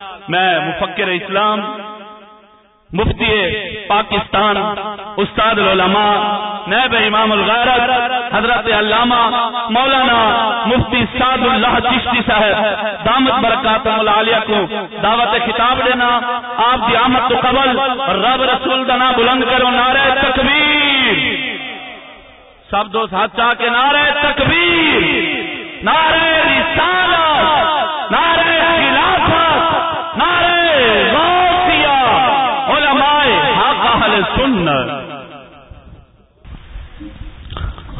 میں مفکر اسلام، مفتی پاکستان، استاد العلماء نیب امام الغیرت، حضرت علامہ مولانا مفتی سعد اللہ چشتی صاحب، دامت برکات العالیہ کو دعوت خطاب دینا، آپ کی آمد تو قبل رب رسول دنا بلند کرو، نعرہ تکبیر۔ سب دوست ہاتھ چاہ کے نعرہ تکبیر، نعرہ رسالت، نعرہ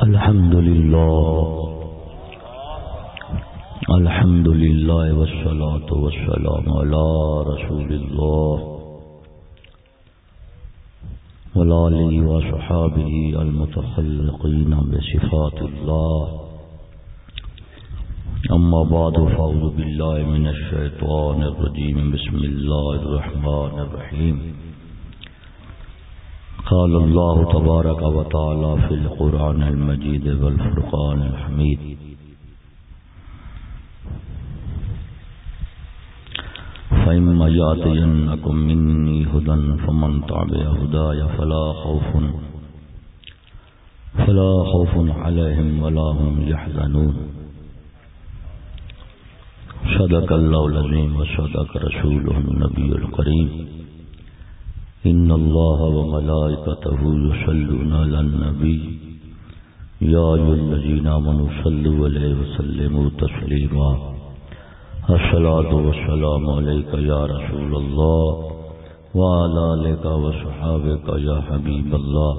الحمد لله الحمد لله والصلاة والسلام على رسول الله والآله وصحابه المتخلقين بصفات الله أما بعد، فأعوذ بالله من الشيطان الرجيم. بسم الله الرحمن الرحيم. قال الله تبارك وتعالى في القرآن المجيد والفرقان الحميد. فإما يأتينكم مني هدى فمن تعبع هدايا فلا خوف فلا خوف عليهم ولا هم يحزنون. صدق الله العظيم وصدق رسوله النبي الكريم إن الله وملائكته يصلون على النبي يا أيها الذين آمنوا صلوا عليه وسلموا تسليما الصلاة والسلام عليك يا رسول الله وعلى آلك وصحابك يا حبيب الله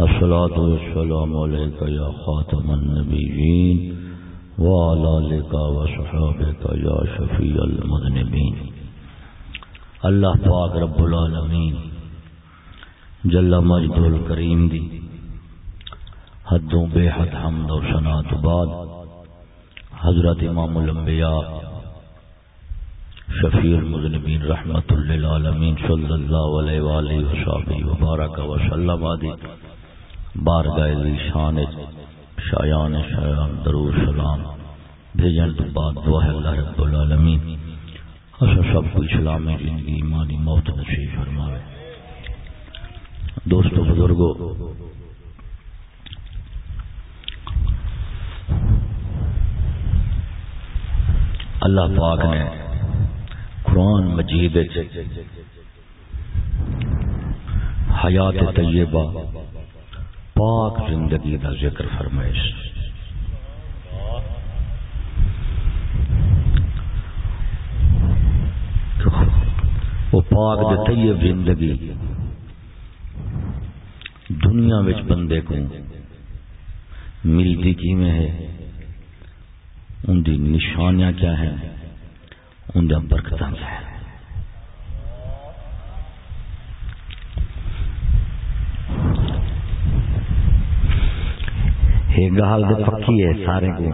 الصلاة والسلام عليك يا خاتم النبيين وعلى آلك وصحابك يا شفيع المذنبين. اللہ پاک رب العالمین جل مجد الکریم دی حدوں بے حد حمد و سنات بعد حضرت امام الانبیاء شفیع المذنبین رحمت للعالمین صلی اللہ علیہ وآلہ وصحبہ وبارک وسلم آدی بارگاہ دی شان شایان شایان درود سلام. بھیجن تو بعد دعا ہے اللہ رب العالمین. اصل سب کو اسلام زندگی ایمانی موت نصیب فرماوے. دوستو بزرگو، اللہ پاک نے قرآن مجید حیات طیبہ پاک زندگی کا ذکر فرمائش۔ وہ پاک دے طیب زندگی دنیا وچ بندے کو ملتی کی میں ہے؟ ان دی نشانیاں کیا ہیں؟ ان دیا برکتاں کیا ہیں؟ یہ گال دے پکی ہے سارے کو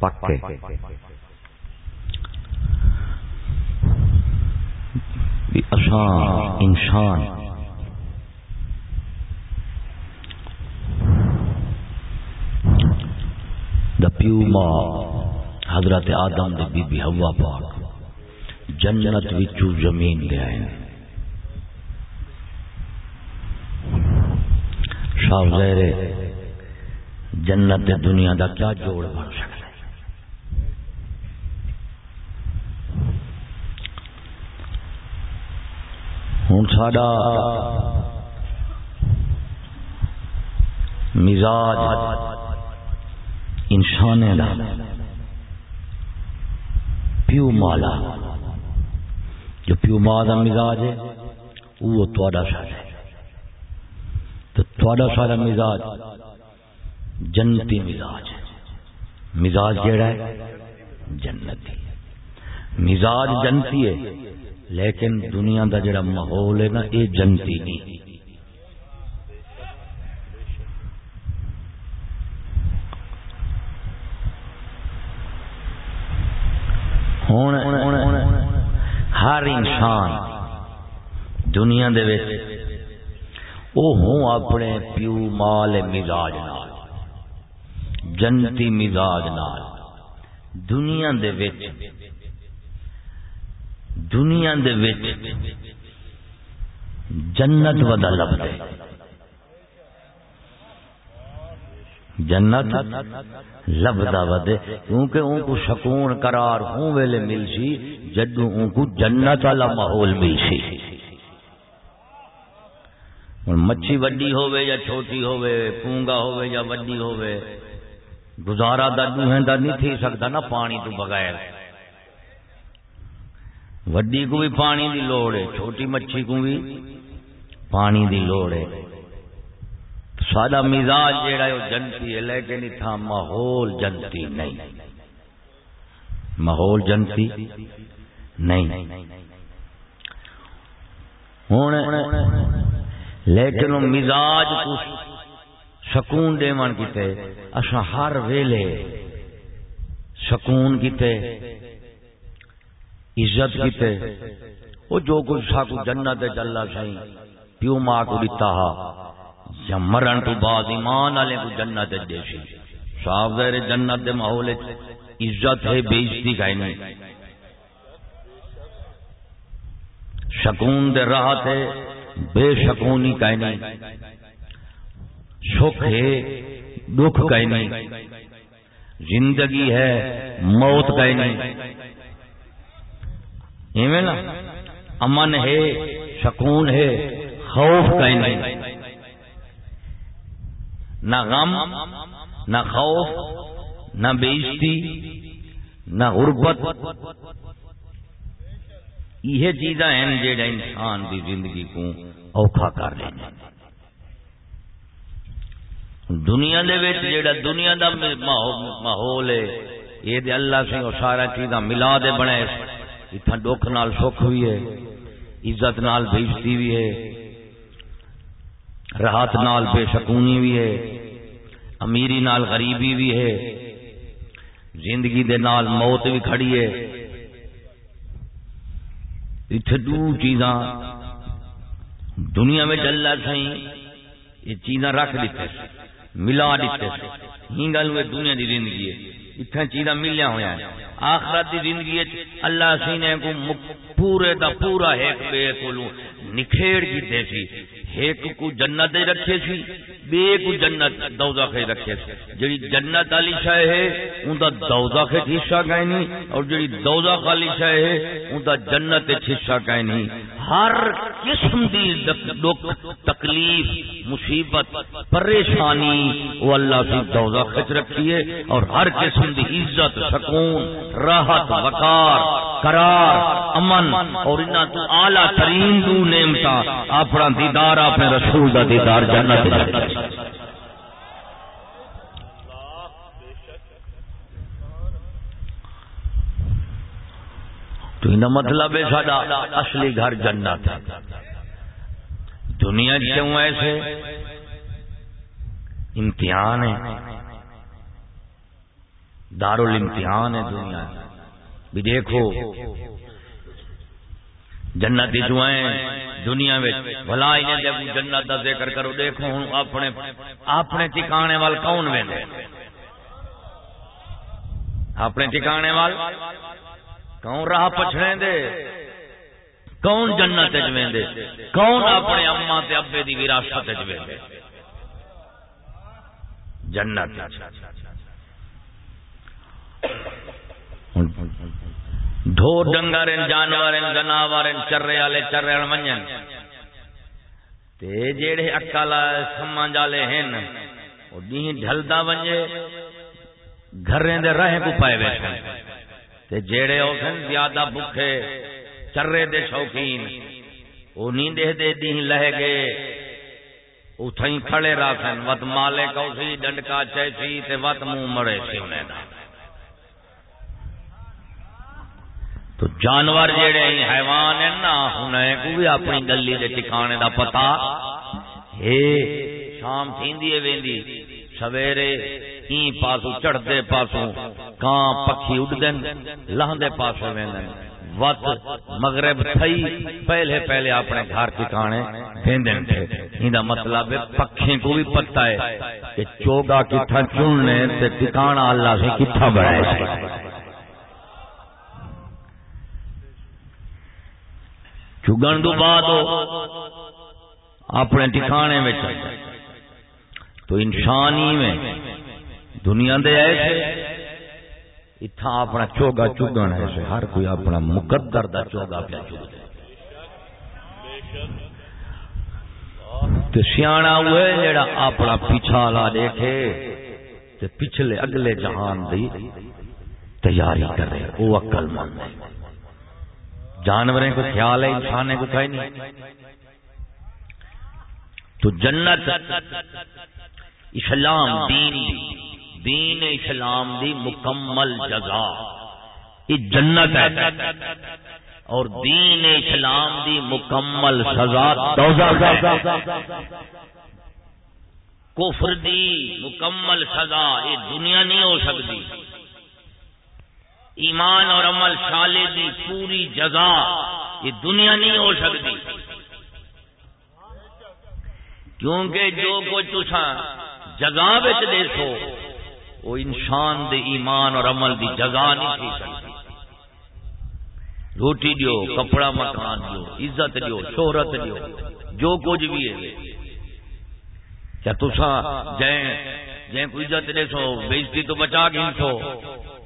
پکے اشان انسان دا پیو ماں حضرت آدم دے بی بی ہوا پاک، جنت وچو زمین لے آئے شاہ زہر جنت دنیا دا کیا جوڑ بن سکتا ہوں ساڈا مزاج انسان پیو مالا جو پیو ماں کا مزاج ہے، وہ سارا ہے۔ تو سارا مزاج جنتی مزاج مزاج کہڑا ہے، جنتی۔ مزاج جنتی ہے، لیکن دنیا دا جڑا ماحول ہے نا یہ جنتی نہیں۔ ہر انسان دنیا دے او ہوں اپنے پیو مال مزاج نال۔ جنتی مزاج نال۔ دنیا دے وچ، دنیا دے وچ جنت ودا لبدے جنت لبدا ودے کیونکہ اون کو سکون قرار ہوں ویلے مل سی، جدو اون کو جنت والا ماحول مل سی۔ مچھی وڈی ہوئے یا چھوٹی ہوئے پونگا ہوئے یا وڈی ہوئے گزارا دا دوہیں دا نہیں تھی سکتا نا، پانی تو بغیر۔ وڈی کو بھی پانی دی لوڑ ہے، چھوٹی مچھی کو بھی پانی دی لوڑ ہے۔ سادہ مزاج جیڑا ہے، وہ جنتی ہے، لیکن اتنا ماحول جنتی نہیں۔ ماحول جنتی نہیں۔ ہوں لیکن وہ مزاج کو سکون دے کیتے اصا ہر ویلے سکون کیتے عزت کیتے وہ جو کچھ ساکو جنت ہے جلا سی پیو ماں کو دیتا ہا۔ یا مرن تو بعد ایمان والے کو جنت دے سی۔ صاف ظاہر جنت دے ماحول عزت ہے، بے عزتی کا نہیں۔ سکون دے راحت ہے بے شکونی کا نہیں۔ سکھ ہے دکھ کا نہیں زندگی ہے، موت کا نہیں نا، امن ہے، سکون ہے، خوف کا نہیں نہ غم، نہ خوف، نہ بےزتی نہ غربت۔ یہ چیزاں ہیں جہاں انسان کی زندگی کو اوکھا کر لیں دنیا دے وچ جیڑا دنیا دا ماحول ہے یہ اللہ سے سارا چیزاں ملا دے بنے اتنا دکھ نال سکھ بھی ہے، عزت نال بےزتی بھی ہے، راحت نال بے شکونی بھی ہے، امیری نال غریبی بھی ہے، زندگی دے نال موت بھی کھڑی ہے۔ اتنے دو چیزاں دنیا میں چل رہا سی یہ چیزاں رکھ دیتے ملا دیتے ہی گل ہوئے دنیا دی زندگی ہے۔ اتنے چیزاں ملیا ہوا آخرت دی زندگی اللہ سی نے کو پورے دا پورا ایک بے کو نکھیڑ کی سی۔ ایک کو جنت رکھے سی، بے کو جنت دوزخ رکھے سی۔ جڑی جنت والی شے ہے، اون دا دوزخ حصہ کہیں نہیں اور جڑی دوزخ والی شے ہے، اون دا جنت حصہ کہیں نہیں ہر قسم دی دکھ، تکلیف، مصیبت، پریشانی، وہ اللہ کی دوزخ رکھی ہے اور ہر قسم دی عزت، سکون، راحت، وقار، قرار، امن اور انہاں تو اعلی ترین دو نعمتاں اپنا دیدار، اپنے رسول دا دیدار جنت دے تو ان مطلب ہے ساڈا اصلی گھر جنت ہے۔ دنیا کیوں ایسے؟ امتحان ہے۔ دار الامتحان ہے دنیا بھی دیکھو، جنت دعائیں دنیا بھلا جب جنت کا ذکر کرو، دیکھو ہوں اپنے اپنے ٹھکانے وال کون ویندے اپنے ٹھکانے وال کون راہ پچھڑے دے کون جنت دے کون اپنے اما تے ابے دی وراثت دے جنت ڈھور ڈنگر جانور جناور چرے والے، چرے ونجن تے جیڑے اکل سما جالے ہیں وہ ڈی ڈلدا ونجے گھریں دے رہ کو پائے بیٹھے تے جیڑے ہو سن زیادہ بھوکے چرے دے شوقین وہ نیندے دے دی لہ گئے اتھیں کھڑے راسن وت مالے کو سی ڈنڈکا چیسی تے وت منہ مڑے سی انہیں دا۔ تو جانور جڑے حیوان ہیں نا، انہیں کو بھی اپنی گلی دے ٹکانے دا پتا۔ ہے شام تھیندی ہے ویندی، سویرے این پاسو چڑھتے پاسو کان پکھی اڈ دین لہندے پاسو ویندن۔ وقت مغرب تھئی، پہلے پہلے اپنے گھر ٹھکانے دیندن تھے۔ ایندا مطلب ہے پکھیں کو بھی پتہ ہے کہ چوگا کتھا چننے تے ٹھکانا اللہ سے کتھا بڑھائے چگن تو بعد اپنے ٹھکانے میں تو انسانی میں دنیا دے ایسے اتھا اپنا چوگا چگن ایسے ہر کوئی اپنا مقدر دا چوگا پہ چگ سیاح ہوئے جڑا اپنا پیچھا لا دیکھے تے پچھلے اگلے جہان دی تیاری کرے وہ عقل مند ہے جانوریں کو خیال ہے انسان کو کہیں نہیں۔ تو جنت اسلام دین دی دین اسلام دی مکمل جزا۔ یہ جنت ہے۔ اور دین اسلام دی مکمل سزا کفر دی مکمل سزا یہ دنیا نہیں ہو سکتی۔ ایمان اور عمل شالے دی پوری جگہ یہ دنیا نہیں ہو سکتی۔ کیونکہ جو کچھ تسا جگہ دیکھو وہ انسان دے ایمان اور عمل دی جگہ نہیں تھی سکتی۔ روٹی دیو، کپڑا مکان دیو، عزت دیو، شہرت دیو، جو کچھ بھی ہے۔ کیا تسا جائیں جائیں کوئی عزت دے سو بےزتی تو بچا گئی سو۔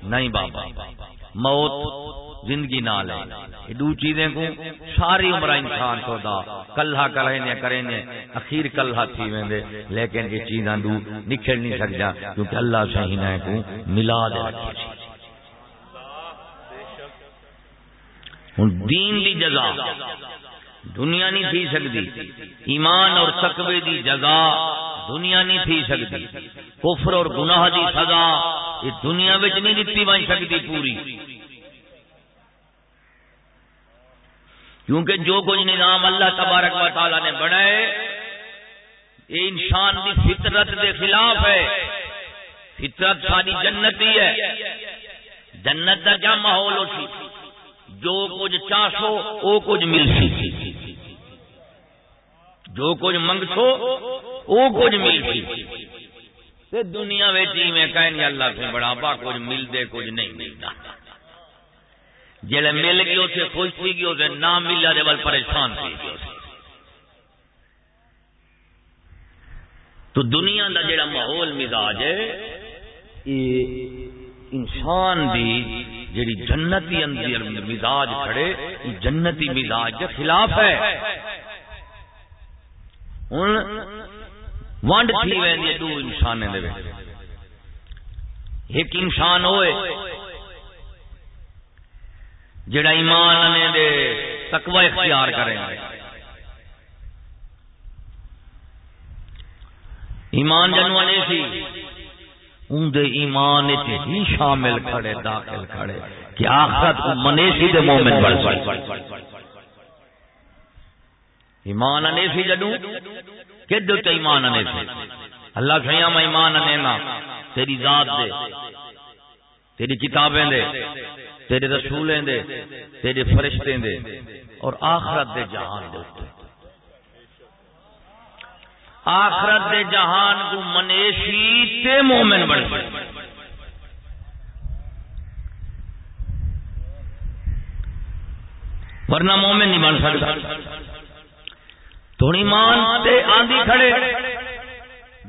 نہیں بابا، موت زندگی نہ لے۔ دو چیزیں کو ساری عمر انسان کو دا۔ کلہ کرے نے کرے نے اخیر کلہ تھی ویندے۔ لیکن یہ چیزاں دو نکھل نہیں سکدا کیونکہ اللہ سے ہی نہ کو ملا دے رکھی ہن دین دی جزا۔ دنیا نہیں تھی سکتی ایمان اور تقوی دی جزا دنیا نہیں تھی سکتی کفر اور گناہ دی سزا یہ دنیا بچ نہیں دیتی بن سکتی پوری۔ کیونکہ جو کچھ نظام اللہ تبارک و تعالی نے بنائے، یہ انسان کی فطرت کے خلاف ہے۔ فطرت ساری جنتی ہے۔ جنت کا کیا ماحول ہو سی؟ جو کچھ چاہو وہ کچھ مل سی جو کچھ منگ سو وہ کچھ مل سی دنیا میں اللہ سے بڑا پا کچھ مل دے کچھ نہیں ملتا۔ جلے مل گئی اسے خوش تھی گئی اسے نہ ملا دے بل پریشان تھی گئی۔ تو دنیا دا جڑا ماحول مزاج ہے یہ انسان دی جڑی جنتی اندر مزاج کھڑے یہ جنتی مزاج کے خلاف ہے۔ ونڈ تھی وی دو انسان ایک انسان ہوئے جڑا ایمان نے دے تقوی اختیار کریں ایمان جنو جنوانے سی ان دے ایمان ہی شامل کھڑے، داخل کھڑے، کہ آخرت کو منیسی دے مومن بڑھ سکتے ایمان انے سی جدو کہ دو تے ایمان انے سی؟ اللہ کھیا میں ایمان انے نا تیری ذات دے، تیری کتابیں دے۔ تیرے رسولیں دے، تیرے فرشتے دے، اور آخرت دے جہان دے آخرت دے جہان کو منیشی تے مومن بڑھ ورنہ مومن نہیں بن سکتا۔ تو ایمان تے آندھی کھڑے۔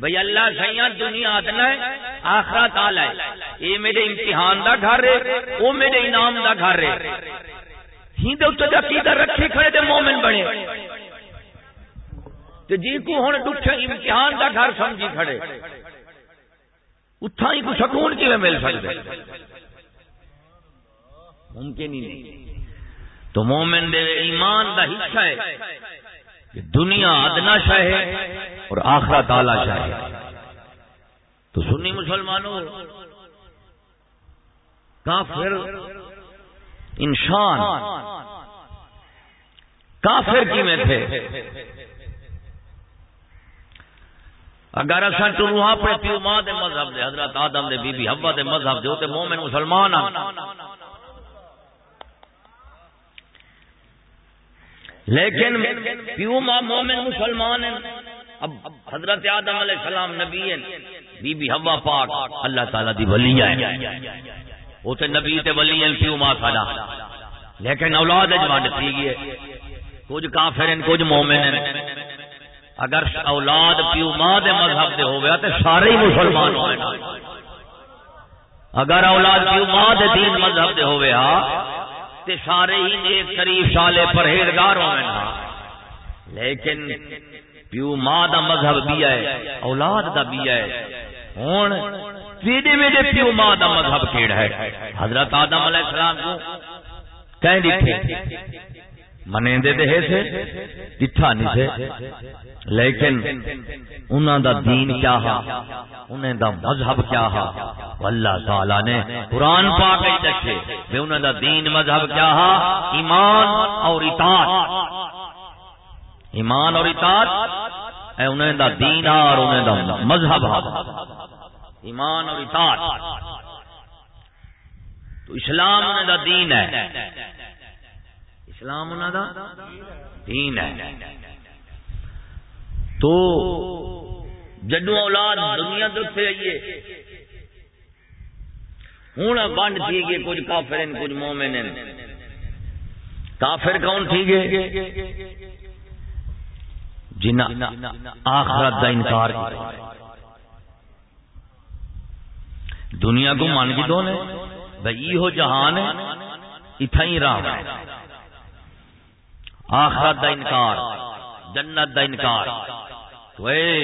بھئی اللہ سیاں دنیا آدنا ہے، آخرت آلہ ہے۔ یہ میرے امتحان دا گھر ہے، وہ میرے انعام دا گھر ہے۔ ہی دے اتنے عقیدہ رکھے کھڑے دے مومن بنے۔ تے جی کو ہن دکھ امتحان دا گھر سمجھی کھڑے۔ اتھا ہی کو سکون کی میں مل سکتے ممکن ہی نہیں۔ تو مومن دے ایمان دا حصہ ہے۔ دنیا ادنا شاہ ہے اور آخرا تالا شاہ ہے۔ تو سنی مسلمانوں، کافر، انسان، کافر کی میں تھے۔ اگر اصا ٹرو اپنے پیو ماں دے مذہب دے، حضرت آدم دے، بی بی حوا دے مذہب دے ہوتے مومن مسلمان ہاں۔ لیکن پیو ماں مومن مسلمان ہیں؟ اب حضرت آدم علیہ السلام نبی ہیں، بی بی ہوا پاک، اللہ تعالی دی ولی ہے۔ وہ تے نبی تے ولی ہیں پیو ماں ساڈا؟ لیکن اولاد اج تھی گئی کچھ کافر ہیں، کچھ مومن ہیں۔ اگر اولاد پیو ماں دے مذہب دے ہو گیا تو سارے ہی مسلمان ہوئے اگر اولاد پیو ماں دے دین مذہب دے ہو گیا ہاں، تے سارے ہی نیک شریف سالے پرہیزگار ہوئے نا۔ لیکن پیو ماں دا مذہب بھی ہے، اولاد دا بھی ہے۔ ہن تیرے میرے پیو ماں دا مذہب کیڑا ہے؟ حضرت آدم علیہ السلام کو کہہ دیتے منے دے سے دٹھا نہیں سے لیکن انہاں دا دین کیا ہا؟ انہاں دا مذہب کیا ہا؟ اللہ تعالی نے قرآن پاک ہی دکھے کہ انہاں دا دین مذہب کیا ہا؟ ایمان اور اطاعت۔ ایمان اور اطاعت؟ اے انہاں دا دین اور انہاں دا مذہب ہا۔ ایمان اور اطاعت۔ تو اسلام انہاں دا دین ہے۔ اسلام انہوں دا دین ہے۔ تو جدو اولاد دنیا دکھتے آئیے ہوں بنڈ تھی گئے کچھ کافر کچھ مومن کافر کون تھی گئے؟ جنہ آخرت دا انکار دنیا کو من کی دو نے بھائی یہ جہان ہے اتھا ہی راہ ہے آخرت دا انکار، جنت دا انکار۔ تو اے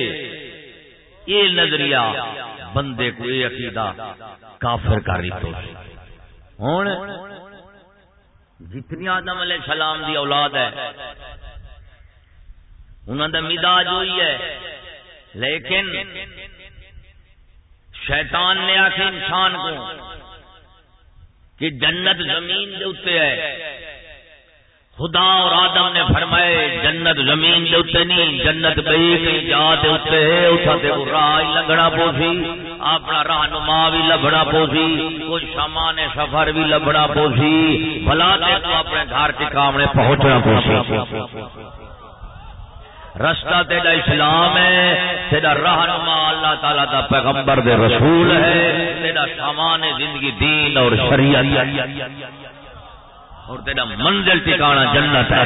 یہ نظریہ، بندے کو یہ عقیدہ کافر کر رہی ہوں جتنی آدم علیہ السلام دی اولاد ہے انہوں دا مزاج ہوئی ہے۔ لیکن، شیطان نے آخر انسان کو کہ جنت زمین دے اتنے ہے۔ خدا اور آدم نے فرمائے، جنت زمین دے اتنے نہیں، جنت بئی کہیں جا دے اتنے اتھا دے راہ لگنا پوسی، اپنا رہنما بھی لبڑا پوسی، کچھ سامان سفر بھی لبڑا پوسی، بھلا دے تو اپنے گھر کے کامنے پہنچنا پوسی۔ رستہ تیرا اسلام ہے، تیرا رہنما اللہ تعالیٰ دا پیغمبر دے رسول ہے، تیرا سامان زندگی دین اور شریعت اور تیرا منزل ٹھکانا جنت ہے۔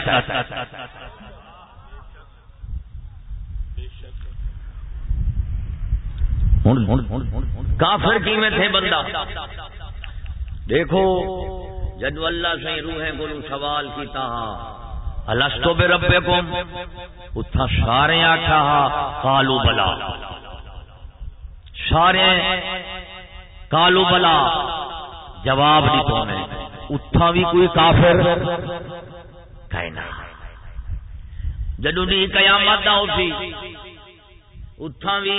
کافر کی میں تھے بندہ۔ دیکھو جدو اللہ سے روحیں کو سوال کیتا۔ ہاں بے رب کو اتھا سارے آکھا۔ کالو بلا۔ سارے کالو بلا۔ جواب نہیں پونے اتھا بھی کوئی کافر کہنا جدو نہیں قیامت نہ ہوتی اتھا بھی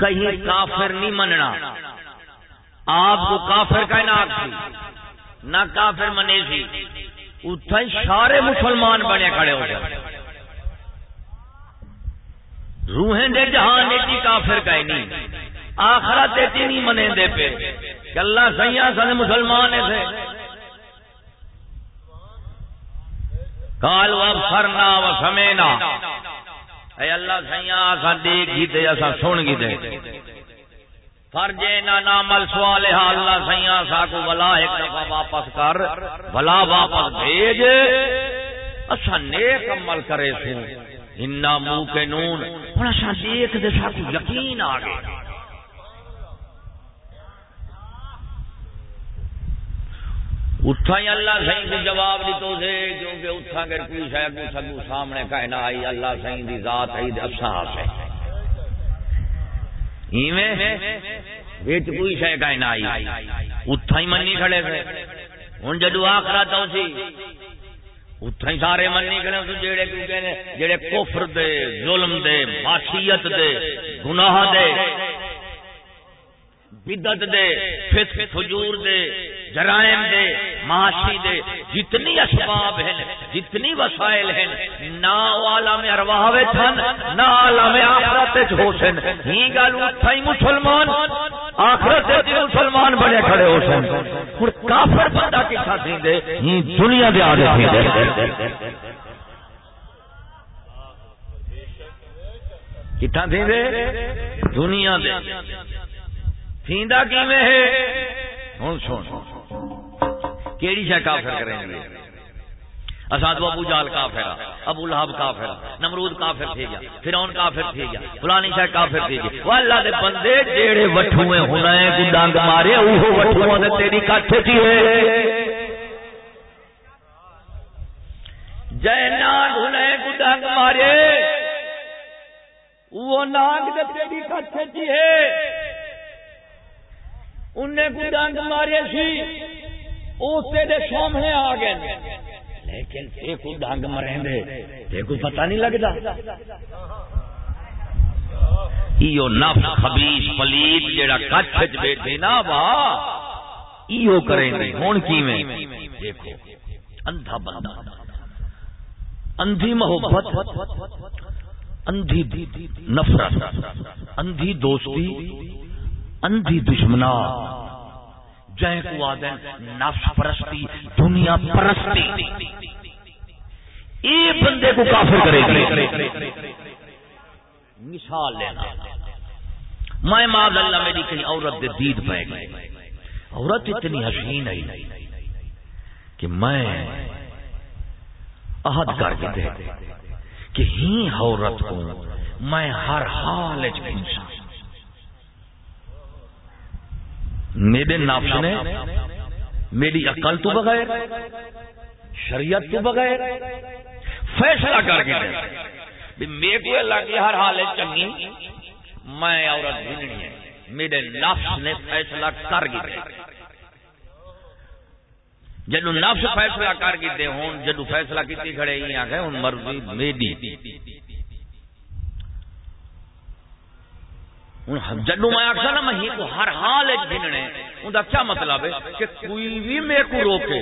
کہیں کافر نہیں مننا۔ آپ کو کافر کہنا آپ نہ کافر منے سی۔ اتھا سارے مسلمان بنے کھڑے ہو جائے۔ روحیں دے جہان ایک کافر کہنی آخرت نہیں منے دے پہ کہ اللہ سیاح سن مسلمان تھے۔ کال و فرنا و سمینا اے اللہ سیاح سا دیکھ گی دے ایسا سن گی دے فرجے نا نامل سوال اللہ سیاح سا کو بلا ایک دفعہ واپس کر بلا واپس بھیج۔ اچھا نیک عمل کرے تھے۔ انا منہ کے نون بڑا سا دیکھ دے سا کو یقین آ گیا اٹھا ہی اللہ سہی کو جواب دیتو سے، کیونکہ اٹھا کر کوئی شاید کو سگو سامنے کہنا آئی، اللہ سہی دی ذات ہے دی افساس ہے۔ ایویں بیچ کوئی شاید کہنا آئی۔ اٹھا ہی منی کھڑے تھے ان جدو آخرا تو سی اٹھا ہی سارے منی کھڑے تو جیڑے کیوں کہنے، جیڑے کفر دے، ظلم دے، معصیت دے، گناہ دے بدت دے، فسق، فجور دے جرائم دے، معاشی دے، جتنی اسباب ہیں، جتنی وسائل ہیں، نا عالم ارواح تھن، نا عالم آخرت وچ ہوسن ہی گل اٹھائی مسلمان، آخرت وچ مسلمان بڑے کھڑے ہو سن ہن کافر بندہ کسا تھی دے ہی دنیا دے آدھے تھی دے کتنا تھی دے دنیا دے۔ تھیندا کیویں ہے؟ ہن سن۔ کیڑی شے کافر کریں گے؟ اساد ابو جال کافر، ابو لہب کافر، نمرود کافر تھے گیا، فرعون کافر تھے گیا، فلانی شاہ کافر تھے گیا۔ وہ اللہ دے بندے جیڑے وٹھوے ہونا ہے کو ڈنگ مارے اوہ وٹھواں دے تیری کٹھ تھی ہے۔ جے ناگ ہونا ہے کو ڈنگ مارے وہ ناگ دے تیری کٹھ تھی ہے۔ انہیں کو ڈنگ مارے سی۔ سامنے آ گئے۔ لیکن کو ڈنگ مریں دے۔ کو پتہ نہیں لگتا۔ ایو نفس خبیث پلیت جیڑا کچھ وچ بیٹھے نا وا، ایو کریں ہن کیویں؟ دیکھو، اندھا بندہ۔ اندھی محبت۔ اندھی نفرت۔ اندھی دوستی۔ اندھی دشمنا جائیں کو آدن نفس پرستی، دنیا پرستی۔ یہ بندے کو کافر کرے گی۔ مثال لینا۔ میں ماض اللہ میری کہیں عورت دے دید پہ گئی۔ عورت اتنی حسین ہے۔ کہ میں عہد کر کے دے کہ ہی عورت کو میں ہر حال انسان۔ میرے نفس نے میری عقل تو بغیر، شریعت تو بغیر فیصلہ کر کے میرے کو اللہ ہر حال چنگی، میں عورت بھننی ہے۔ میرے نفس نے فیصلہ کر گئے جدو نفس فیصلہ کر گئے ہوں جدو فیصلہ کیتی کھڑے ہی آگے ہوں مرضی میری۔ جدو میں آخر نا میں کو ہر حال گننے ان کا کیا مطلب ہے؟ کہ کوئی بھی میرے کو روکے۔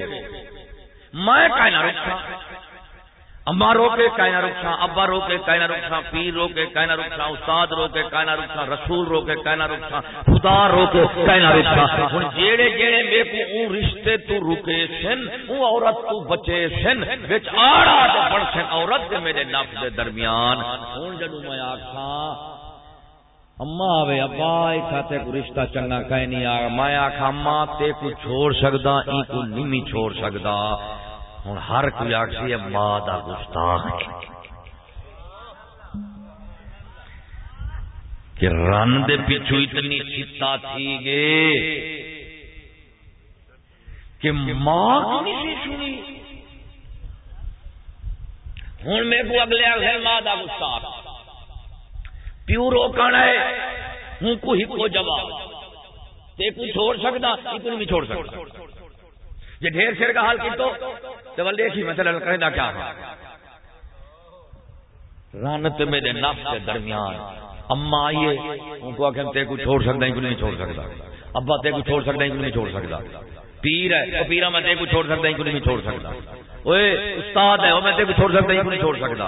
میں کہنا رکھا اما روکے کہنا رکھا ابا روکے کہنا رکھا پیر روکے کہنا رکھا استاد روکے کہنا رکھا رسول روکے کہنا رکھا خدا روکے کہنا رکھا ہن جیڑے جیڑے میرے کو اون رشتے تو رکے سن اون عورت تو بچے سن، وچ آڑا تے بڑھ سن عورت دے میرے نفس دے درمیان، ہن جدوں میں آکھاں اما آوے ابا کھاتے کو رشتہ چنگا کہیں نہیں آ میں آخا اما، تے کو چھوڑ سکدا، ای کو نہیں چھوڑ سکدا۔ ہن ہر کوئی آکسی اما دا گستاخ کہ رن دے پیچھو اتنی چتا تھی گے۔ کہ ماں کو نہیں سنی۔ ہوں میں کو اگلے اگلے ماں دا گستاخ۔ پیو روکنا ہے۔ ہوں کو ہی کو جواب۔ تے کو چھوڑ سکتا ہی کو نہیں چھوڑ سکتا۔ یہ ڈھیر سر کا حال کی تو تو دیکھی مثلا کہنا کیا ہے رانت میرے نفس کے درمیان۔ اما آئیے، ان کو آخر تے کو چھوڑ سکتا ہی کو نہیں چھوڑ سکتا۔ ابا، تے کو چھوڑ سکتا ہی کو نہیں چھوڑ سکتا۔ پیر ہے پیرا میں تے کو چھوڑ سکتا ہی کو نہیں چھوڑ سکتا۔ استاد ہے وہ میں تیرے کو چھوڑ سکتا نہیں چھوڑ سکتا؟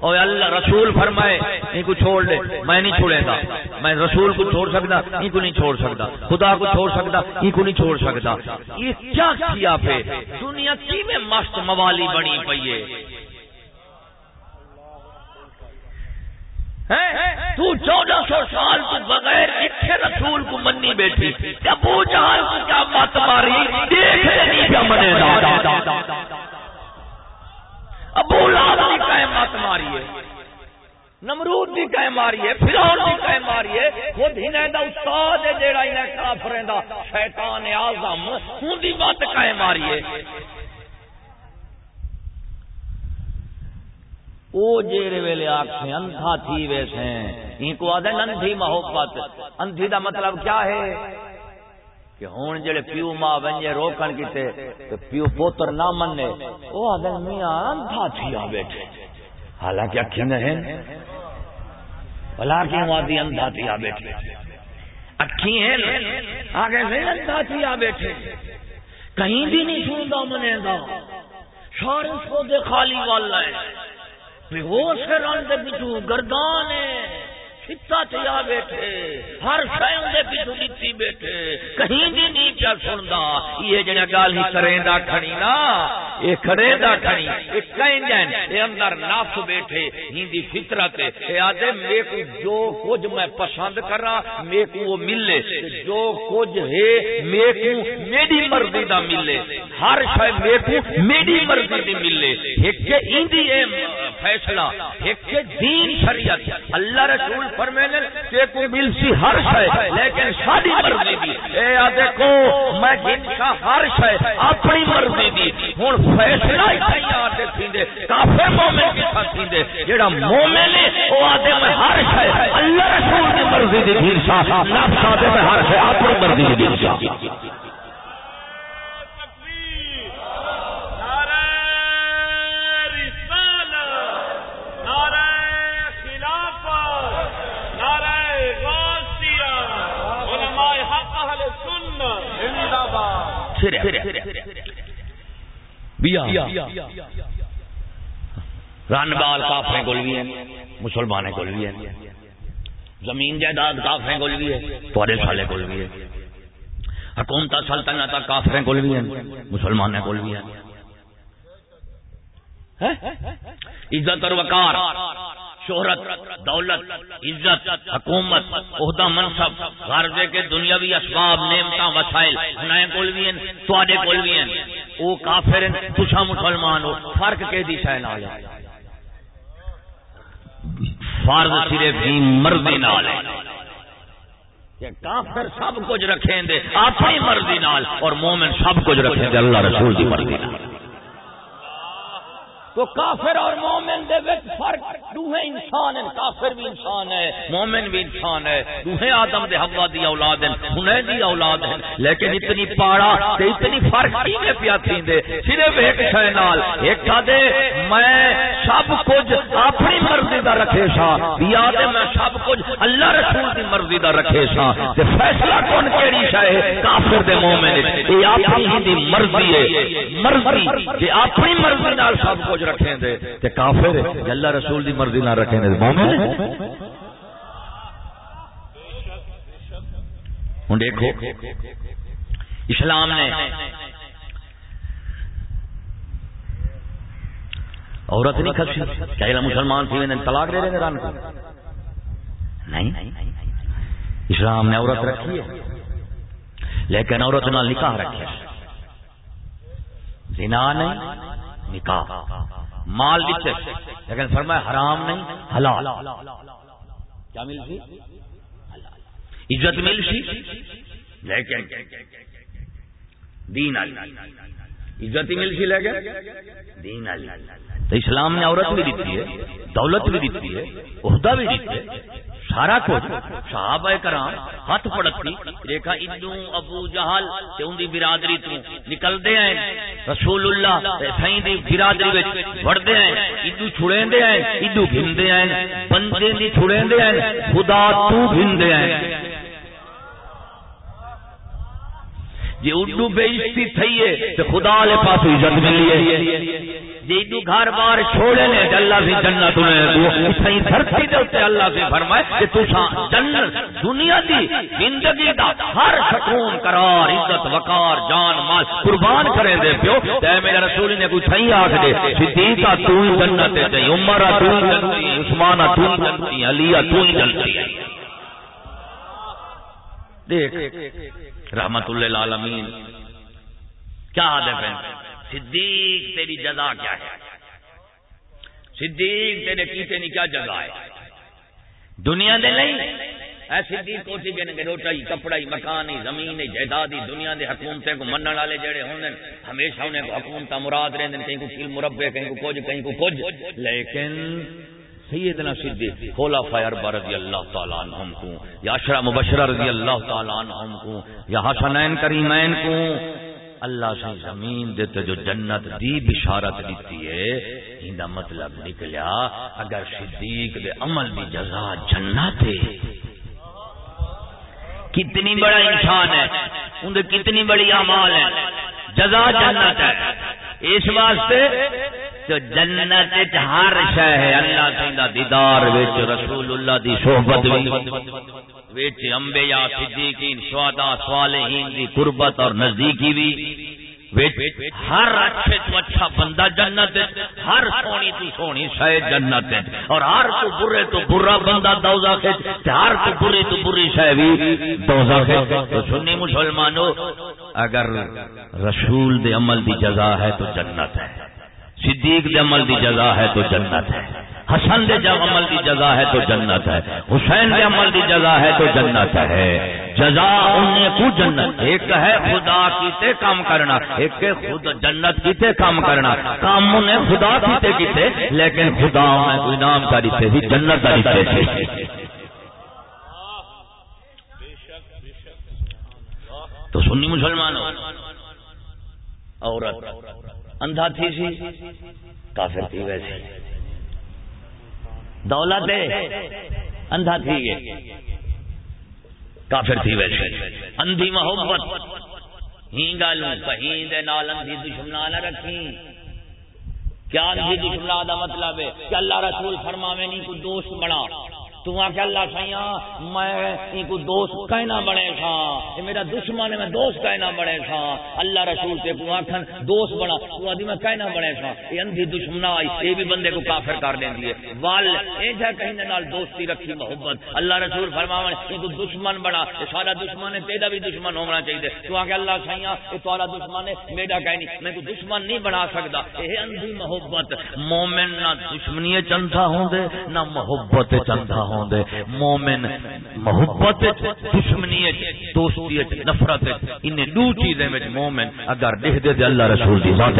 اور اللہ رسول فرمائے ان کو چھوڑ دے، میں نہیں چھوڑے گا۔ میں رسول کو چھوڑ سکتا ان کو نہیں چھوڑ سکتا؟ خدا کو چھوڑ سکتا ان کو نہیں چھوڑ سکتا؟ یہ کیا کیا پہ دنیا کی میں مست موالی بنی پی ہے؟ تو چودہ سو سال تو بغیر اتنے رسول کو منی بیٹھی۔ ابو جہاں کیا مت ماری؟ دیکھ نہیں کیا منے ابو لاب کی کہیں مت ماری ہے نمرود کی کہیں ماری ہے فرعون کی کہیں ماری ہے خود ہی دا استاد ہے جیڑا انہیں کافریں دا شیطان اعظم، ہوں دی مت کہیں ماری ہے او جیڑے ویلے آکھیں اندھا تھی ویسے ہیں، ان کو آدھے اندھی محبت اندھی دا مطلب کیا ہے؟ کہ ہوں جڑے پیو ماں بنجے روکن کیتے تو پیو پوتر نہ مننے وہ آدھے میاں اندھا بیٹھے۔ حالانکہ اکھی نہ ہیں، بلا کی وادی اندھا تھیا بیٹھے۔ اکھی ہیں، آگے سے اندھا تھیا بیٹھے۔ کہیں بھی نہیں سنتا منے دا۔ سارے سو دے خالی والا ہے۔ بے ہوش ہے رن دے پیچھو گردان ہے۔ ستا چیا بیٹھے، ہر شہر دے پیچھو دیتی بیٹھے۔ کہیں بھی نہیں کیا سنتا یہ جڑا گال ہی کریں دا کھڑی نا اے کھڑے دا کھڑی اے کہیں جی اے اندر نفس بیٹھے، ہندی فطرت اے آدھے، میں کو جو کچھ میں پسند کر رہا میں کو وہ ملے۔ جو کچھ ہے، میں کو میری مرضی دا ملے۔ ہر شے میں کو میری مرضی دی ملے۔ ایک کہ اے فیصلہ، ایک دین شریعت۔ اللہ رسول فرمینے کہ کو مل سی ہر شے لیکن ساری مرضی دی اے آدھے کو میں جن کا ہر شے اپنی مرضی دی۔ ہن فیصلہ ہی آتے تھیندے، کافر مومن کے ساتھ تھیندے۔ جیڑا مومن ہے، او آدھے میں ہر شے اللہ رسول کی مرضی دی دین شاہ نفس آدھے میں ہر شے اپنی مرضی دی دین شاہ رن بال کافرے کول بھی ہیں مسلمانے کول بھی ہیں۔ زمین جائیداد کافرے کول بھی ہے تھوڑے سالے کول بھی ہے حکومت سلطنت کافرے کول بھی ہیں مسلمانے کول بھی ہیں۔ عزت اور وقار۔ شہرت، دولت، عزت، حکومت، عہدہ، منصب غرضے کے دنیاوی اسباب نعمت وسائل نئے کول بھی ہیں، تواڈے کول بھی ہیں۔ او کافر ہیں تسا مسلمان ہو، فرق کے دی شے نال ہے فرض صرف ہی مرضی نال۔ ہے کہ کافر سب کچھ رکھیں دے، اپنی مرضی نال، اور مومن سب کچھ رکھیں دے، اللہ رسول دی مرضی نال۔ تو کافر اور مومن دے وچ فرق، دوہے انسان ہیں، کافر بھی انسان ہے، مومن بھی انسان ہے۔ دوہے آدم دے حوا دی اولاد ہیں انہیں دی اولاد ہیں۔ لیکن اتنی پاڑا تے اتنی فرق کی میں پیا تھیندے؟ صرف ایک شے نال۔ ایک دے میں سب کچھ اپنی مرضی دا رکھے سا۔ یا دے میں سب کچھ اللہ رسول دی مرضی دا رکھے سا۔ تے فیصلہ کون کیڑی شے ہے؟ کافر دے مومن اے اپنی دی مرضی ہے۔ مرضی کہ اپنی مرضی نال سب کچھ رکھیں دے تے کافر ہے اللہ رسول دی مرضی نہ رکھیں دے مومن ہوں دیکھو، اسلام نے عورت نہیں کھسی، کیا مسلمان تھی، انہیں طلاق دے رہے رن کو؟ نہیں۔ اسلام نے عورت رکھی ہے، لیکن عورت نہ نکاح رکھے۔ زنا نہیں نکاح۔ مال دیتے لیکن فرمایا حرام نہیں، حلال۔ کیا مل سی؟ عزت مل سی۔ لیکن دین عزت ہی مل سی لیکن دین تو اسلام نے عورت بھی دیتی ہے، دولت بھی دیتی ہے، عہدہ بھی دیتی ہے۔ سارا کچھ صحابہ کرام ہاتھ پڑتی دیکھا ادو ابو جہل تے ان دی برادری تو نکلدے ہیں رسول اللہ سائیں دی برادری وچ وڑدے ہیں ادو چھڑیندے ہیں ادو گھندے ہیں، بندے دی چھڑیندے ہیں، خدا تو گھندے ہیں۔ جی اڈو بے عزتی تھئی ہے، تے خدا لے پاس عزت ملی ہے۔ جیدو گھر بار چھوڑے نے اللہ سے جنت انہیں صحیح دھرتی دے ہوتے اللہ سے فرمائے کہ تو جنت، دنیا دی زندگی دا ہر سکون، قرار، عزت، وقار، جان، مال قربان کرے دے پیو۔ تے میرے رسول نے کوئی صحیح آکھ دے۔ صدیقہ تو ہی جنت دے عمرہ تو ہی جنتی عثمانہ تو ہی جنتی علیہ تو ہی جنتی دیکھ، رحمت اللہ العالمین، کیا حد ہے صدیق تیری جزا کیا ہے؟ صدیق تیرے کیتے نہیں کیا جگہ ہے؟ دنیا دے نہیں؟ اے صدیق کوٹی کے نگے روٹائی، کپڑائی، مکانی زمین جائیدادی، دنیا دے حکومتیں کو منن والے جڑے ہوندے ہمیشہ انہیں کو حکومت مراد رہندے کہیں کو کل مربع، کہیں کو کچھ، کہیں کو کچھ۔ لیکن سیدنا صدیق خلفاء اربع رضی اللہ تعالی عنہم کو، یا اشرا مبشرہ رضی اللہ تعالی عنہم کو، یا حسنین کریمین کو۔ اللہ سے زمین دیتے جو جنت دی بشارت دیتی ہے ہندہ مطلب نکلیا اگر صدیق دے عمل دی جزا جنت ہے۔ کتنی بڑا انسان ہے ان دے کتنی بڑی اعمال ہے۔ جزا جنت ہے۔ اس واسطے جو جنت ہر شے ہے، اللہ سیندا دیدار وچ رسول اللہ دی صحبت وچ انبیاء، صدیقین، شہداء، صالحین دی قربت اور نزدیکی بھی ہر اچھے تو اچھا بندہ جنت ہر سونی تو سونی شہ جنت اور ہر تو برے تو برا بندہ دوزا ہر تو بری تو بری شہ بھی دوزا تو سنی مسلمانوں اگر رسول دے عمل دی جزا ہے تو جنت ہے، صدیق دے عمل دی جزا ہے تو جنت ہے، حسن دے عمل دی جزا ہے تو جنت ہے، حسین دے عمل دی جزا ہے تو جنت ہے۔ جزا انہیں کو جنت ایک ہے خدا کیتے کام کرنا، ایک ہے خود جنت کیتے کام کرنا۔ کام انہیں خدا کیتے کیتے، لیکن خدا انہیں کوئی نام کا دیتے تھی جنت کا دیتے تھے تو سنی مسلمان عورت اندھا تھی سی، کافر تھی ویسے۔ دولت اندھا تھی یہ کافر تھی ویسے۔ اندھی محبت۔ ہی گالوں کہیں دے نال اندھی دشمنا نہ رکھی کیا اندھی دشمنا دا مطلب ہے کہ اللہ رسول فرماوے نہیں، کوئی دوست بنا۔ تو آ اللہ سائیا میں کو دوست کہنا بڑے تھا یہ میرا دشمن ہے، میں دوست کہنا بڑے تھا اللہ رسول سے کو آخن دوست بنا۔ تو آدھی میں کہنا بڑے تھا یہ اندھی دشمن آئی یہ بھی بندے کو کافر کر دیں دیے وال، اے کہیں نال دوستی رکھی محبت۔ اللہ رسول فرماون یہ تو دشمن بنا۔ یہ سارا دشمن ہے، تیرا بھی دشمن ہونا چاہیے۔ تو آ اللہ سائیا یہ تارا دشمن ہے، میرا کہنی میں کو دشمن نہیں بنا سکتا۔ یہ اندھی محبت۔ مومن نہ دشمنی چندہ ہوں دے نہ محبت چندہ ہوں دے مومن محبت دشمنی دوستی نفرت انہیں دو چیزیں میں مومن اگر دیکھ دے دے اللہ رسول دی ذات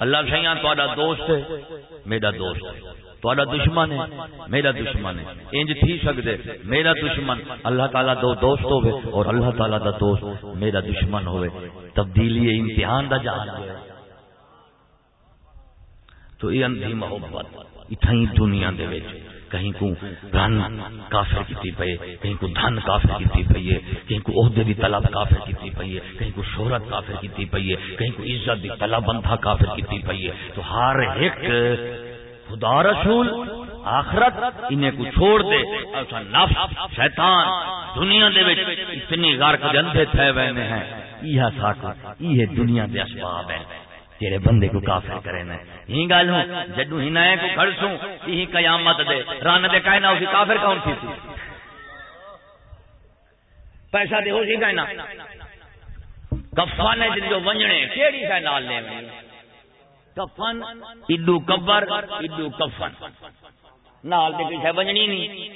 اللہ سیاں تہاڈا دوست ہے، میرا دوست ہے۔ تہاڈا دشمن ہے، میرا دشمن ہے۔ انج تھی سکدے، میرا دشمن۔ اللہ تعالی دو دوست ہوے اور اللہ تعالی دا دوست میرا دشمن ہوے تبدیلی امتحان دا جہان ہے تو یہ اندھی محبت، اتھائی دنیا دے وچ، کہیں کو رن کافر کیتی پئے کہیں کو دھن کافر کیتی پئی کہیں کو عہدے دی طلب کافر کیتی پئی کہیں کو شہرت کافر کیتی پئی کہیں کو عزت دی طلب بندھا کافر کیتی پئی تو ہر ایک خدا رسول آخرت انہیں کو چھوڑ دے۔ ایسا نفس، شیطان دنیا دے وچ اتنی غرق دے اندھے تھے وینے ہیں۔ یہ ساکو یہ دنیا دے اسباب ہیں۔ تیرے بندے کو کافر کرے نا ہی گل ہوں جدو ہی نئے کو کھڑ سوں ہی قیامت دے ران دے کہنا اسی کافر کون تھی سی؟ پیسہ دے اسی کہنا کفن ہے جو ونجنے، کیڑی ہے نال لے کفن، ایڈو کبر، ایڈو کفن۔ نال دے کوئی شے ونجنی نہیں۔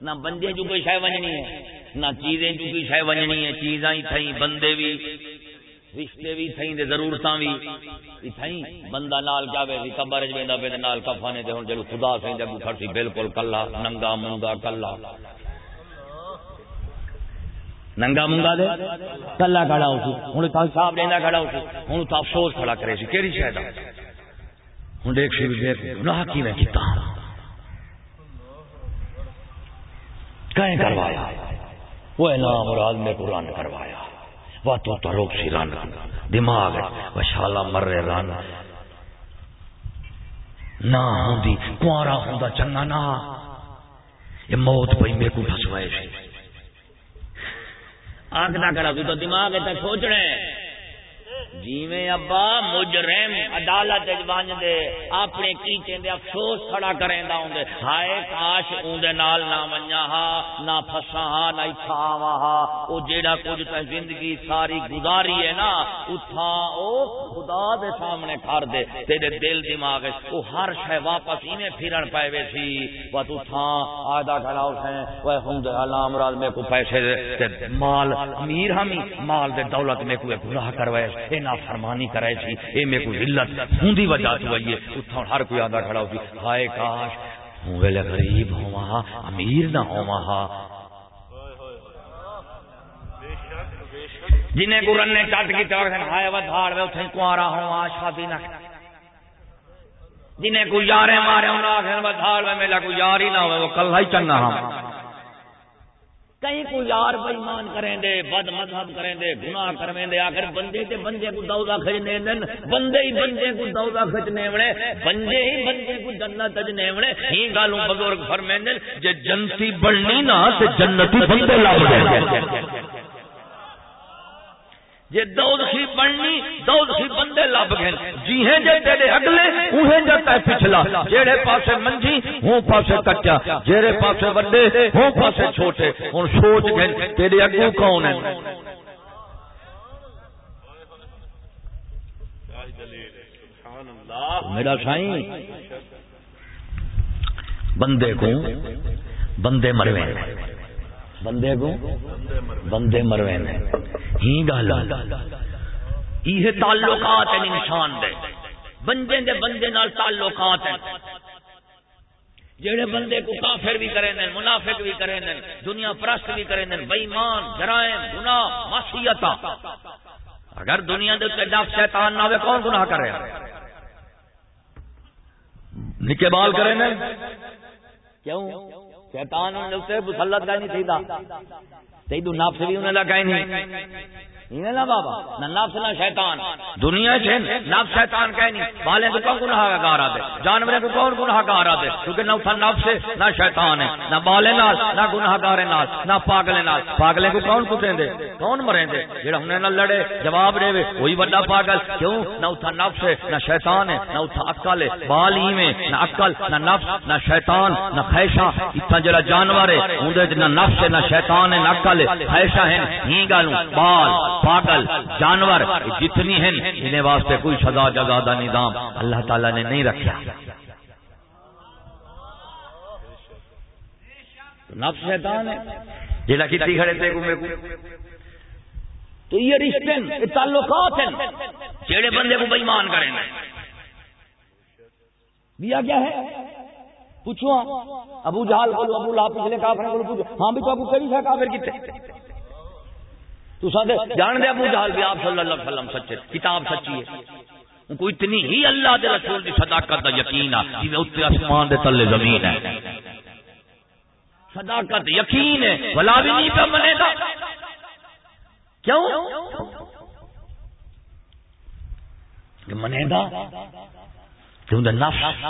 نہ بندے جو کوئی شے ونجنی ہے، نہ چیزیں جو کوئی شے ونجنی ہے، چیزاں ہی تھیں بندے بھی۔ رشتے بھی تھیں دے ضرورتاں بھی تھیں۔ بندہ نال کیا وے قبر وچ ویندا پے نال کفانے تے ہن جڑو خدا سے جب کھڑسی بالکل کلا، ننگا منگا کلا۔ ننگا منگا دے؟ کلا کھڑا ہو سی ہن تا صاحب لیندا کھڑا ہو سی ہن تو افسوس کھڑا کرے سی۔ کیڑی شے دا؟ ہن دیکھ سی دیکھ گناہ کی میں کیتا؟ کہیں کروایا؟ وہ نام مراد میں قرآن کروایا۔ واتو تو سی رن دماغ وشالا مرے مر رن نہ ہوندی، کوارا ہوندا چنگا نہ۔ یہ موت پئی میرے کو پھسوائے سی آنکھ نہ کرا، تو دماغ ہے تے سوچنے جیویں ابا مجرم عدالت ون دے اپنے کیچے دے افسوس کھڑا کریں دا ہوندے ہائے کاش اون دے نال نہ ونجا ہا، نہ پھسا ہا، نہ تھاوا ہا۔ او جیڑا کچھ تے زندگی ساری گزاری ہے نا اتھا او خدا دے سامنے کر دے۔ تیرے دل دماغ او ہر شے واپس ایویں پھرن پے وے سی۔ وا تو تھا آدا کھڑا ہو ہے اوے ہوں علام راز میں کو پیسے تے مال، امیر ہمی مال دے دولت میں کوئی گناہ کروائے۔ اے نا فرمانی کرے سی اے میں کوئی علت ہوندی وجہ تو آئیے اتھا ہر کوئی آدھا کھڑا ہو ہوتی ہائے کاش، ہوں ویلے غریب ہوں وہاں امیر نہ ہوں وہاں جنہیں کو رن نے چٹ کی چاڑ سے ہائے ودھاڑ وے اتھے کوارا ہوں وہاں شادی نہ۔ جنہیں کو یارے مارے ہوں آخر ودھاڑ وے میلا کو یار ہی نہ ہوئے، وہ کل ہی چنگا ہوں کہیں کو یار بےمان کریں دے، بد مذہب کریں دے، گناہ کریں دے، آخر بندے تے بندے کو دودا کھجنے دن، بندے ہی بندے کو دودا کھجنے وڑے، بندے ہی بندے کو جنت اجنے وڑے، ہی گالوں بزرگ فرمائیں دن جے جنتی بڑھنی نا، تے جنتی بندے لاؤ دے جے دود بننی دود بندے لب گئے۔ جی ہیں جے تیرے اگلے، اوہیں جتا ہے پچھلا۔ جیڑے پاسے منجی ہوں پاسے کچا۔ جیڑے پاسے بڑے ہوں پاسے چھوٹے۔ ہن سوچ گئے، تیرے اگوں کون ہیں میرا سائیں، بندے کو بندے مروے ہیں۔ بندے کو؟ بندے مروے ہی گل یہ تعلقات ہیں انسان دے۔ بندے دے بندے نال تعلقات ہیں۔ جڑے بندے کو کافر بھی کریں دیں منافق بھی کریں دیں دنیا پرست بھی کریں دیں بےمان جرائم، گناہ معصیت اگر دنیا دے ڈف شیطان نہ ہوئے کون گناہ کرے؟ نکے بال کریں دیں کیوں؟ شیطان مسلط کا نہیں تھی تو نفس بھی انہیں لگا نہیں۔ نہ بابا، نہ نفس، نہ شیطان۔ دنیا سے نفس شیطان کہیں نہیں۔ بالے تو کون گناہ گار آتے جانور کو کون گناہ گار آتے کیونکہ نہ اتھا نفس، نہ شیطان ہے، نہ بالے نال، نہ گناہ گارے نال، نہ پاگلے نال۔ پاگلے کو کون کتیں دے؟ کون مریں دے؟ جڑا ہم نہ لڑے، جواب دے وہی بڑا پاگل۔ کیوں؟ نہ اتھا نفس ہے، نہ شیطان ہے، نہ اتھا عقل ہے۔ بال ہی میں، نہ عقل، نہ نفس، نہ شیطان، نہ خیشہ اتھا جڑا جانور ہے اندے نہ نفس ہے، نہ شیطان ہے، نہ عقل ہے۔ خیشہ ہے ہی گالوں۔ بال۔ پاگل، جانور، جتنی ہیں، انہیں واسطے کوئی سزا جگہ نظام اللہ تعالی نے نہیں رکھا۔ نفس شیطان ہے۔ جلا کتنی کھڑے تھے گھومے کو۔ تو یہ رشتے ہیں تعلقات ہیں۔ جیڑے بندے کو بےمان کریں گے۔ دیا کیا ہے۔ پوچھو ہاں، ابو جہال کو، ابو لا پچھلے کافر کو پوچھو ہاں بھی تو ابو کبھی تھا کافر کتنے تو سادے جان دے ابو جہل بھی آپ صلی اللہ علیہ وسلم سچے، کتاب سچی ہے۔ کوئی اتنی ہی اللہ دے رسول دی صداقت دا یقین ہے جی میں اتنے آسمان دے تلے زمین ہے۔ صداقت یقین ہے بلا بھی نہیں پہ منے گا۔ کیوں؟ کہ منے گا؟ کہ انہیں نفس؟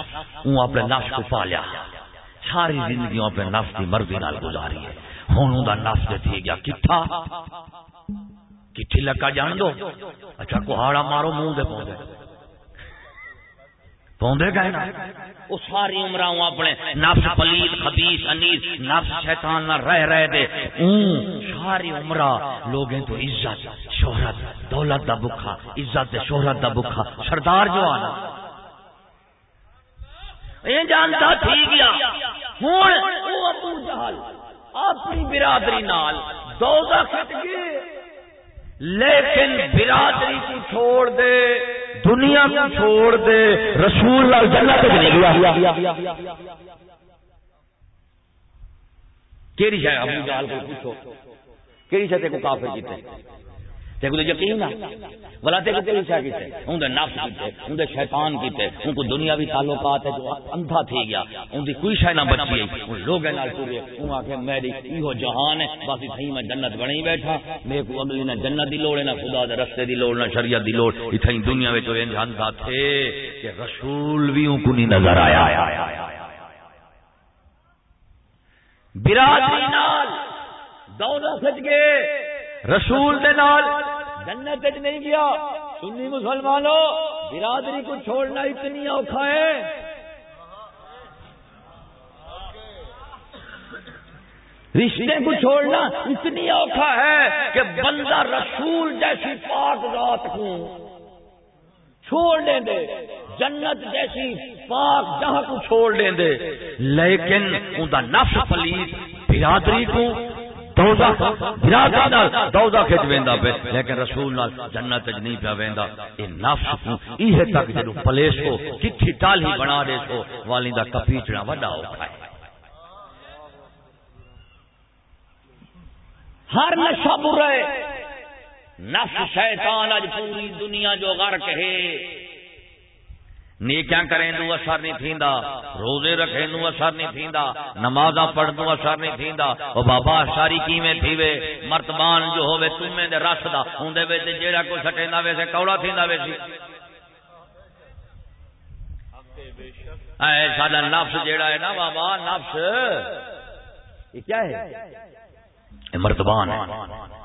اون اپنے نفس کو پالیا ساری زندگی اپنے نفس کی مرضی نال گزاری ہے۔ ہوں انہوں نفس تھی گیا کٹھا کٹھی لکا جان دو؟ اچھا کوہاڑا مارو منہ دے پودے پودے گئے نا؟ وہ ساری عمر اپنے نفس پلیت خبیس انیس، نفس شیطان نہ رہ رہے دے۔ اون ساری عمر لوگیں تو عزت، شہرت، دولت دا بکھا، عزت دے شہرت دا بکھا۔ سردار جو آنا۔ یہ جانتا تھی گیا۔ ہوں وہ ابو جہل، اپنی برادری نال دوزہ کھٹ گئے۔ لیکن برادری کو چھوڑ دے، دنیا کو چھوڑ دے، رسول جنت نہیں گیا۔ کیڑی شاید ابو جال کو پوچھو؟ کیڑی شاید کو کافر کیتے؟ تے کو یقین نہ بلا تے کو کئی شاہ کیتے اون دے نفس کیتے اون دے شیطان کیتے اون کو دنیاوی تعلقات ہے جو اندھا تھی گیا اون دی کوئی شے نہ بچی اون لوگ نال ٹرے اون آکھے میری ایہو جہان ہے بس تھئی میں جنت بنی بیٹھا میں کو اگلی نہ جنت دی لوڑ نہ خدا دے رستے دی لوڑ، نہ شریعت دی لوڑ ایتھیں دنیا وچ انج اندھا تھے کہ رسول بھی اون کو نہیں نظر آیا۔ برادری نال دودا سج گئے۔ رسول دے نال جنت نہیں گیا۔ سنی مسلمانوں برادری کو چھوڑنا اتنی اوکھا ہے۔ رشتے کو چھوڑنا اتنی اوکھا ہے کہ بندہ رسول جیسی پاک رات کو چھوڑ دیں دے، جنت جیسی پاک جہاں کو چھوڑ دیں دے۔ لیکن ان کا نفس پلیس برادری کو لیکن رسول نال جنت نہیں پیا ویندا۔ اے نفس ایہ تک جدو پلیس ہو کٹھی ٹالی بنا دے سو، والی دا کپیچنا وڈا اوکھا ہے۔ ہر نشہ برا ہے نفس شیطان اج پوری دنیا جو غرق ہے۔ نیکیاں کریں دو اثر نہیں تھیندا؟ روزے رکھیں دو اثر نہیں تھیندا؟ نمازاں پڑھ دو اثر نہیں تھیندا؟ او بابا، ساری کیویں تھیوے؟ مرتبان جو ہوے تمے دے رس دا ہوندے وچ جیڑا کوئی سٹیندا ویسے کوڑا تھیندا ویسی اے، ساڈا نفس جیڑا ہے نا بابا، نفس۔ یہ کیا ہے؟ یہ مرتبان ہے۔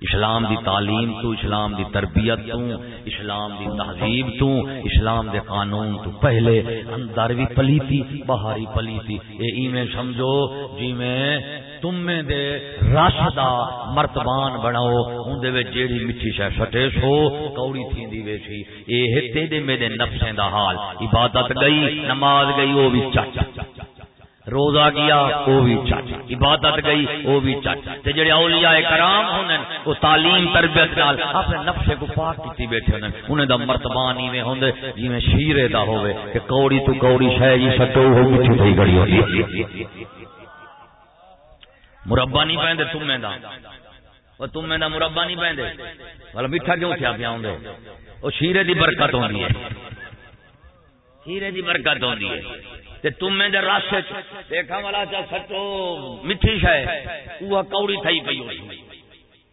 اسلام دی تعلیم تو، اسلام دی تربیت تو، اسلام دی تہذیب تو، اسلام دے قانون تو پہلے، اندر بھی پلیتی، باہری پلیتی۔ اے ایویں سمجھو جی میں تم میں دے رش دا مرتبان بناؤ، اون دے وچ جیڑی میٹھی شے سٹے سو، کوڑی تھیندی ویسی۔ اے ہتے دے میرے نفسیں دا حال۔ عبادت گئی، نماز گئی، او بھی چچ روزہ گیا وہ بھی چچ عبادت گئی، وہ بھی چچ تے جڑے اولیاء کرام ہونن او تعلیم تربیت نال اپنے نفس کو پاک کیتی بیٹھے ہونن انہاں دا مرتبہ ایویں ہوندے، جویں شیرے دا ہوے کہ کوڑی تو کوڑی شے جی سٹو ہو میٹھی تھی گڑی ہوندی۔ مربع نہیں پیندے تمے دا۔ او تمے دا مربع نہیں پیندے والا میٹھا کیوں تھیا پیا ہوندے؟ او شیرے دی برکت ہوندی ہے۔ شیرے دی برکت ہوندی ہے۔ تے تمے دے رس دیکھا والا چا سچو میٹھی شے وہ کوڑی تھئی پئی ہوئی۔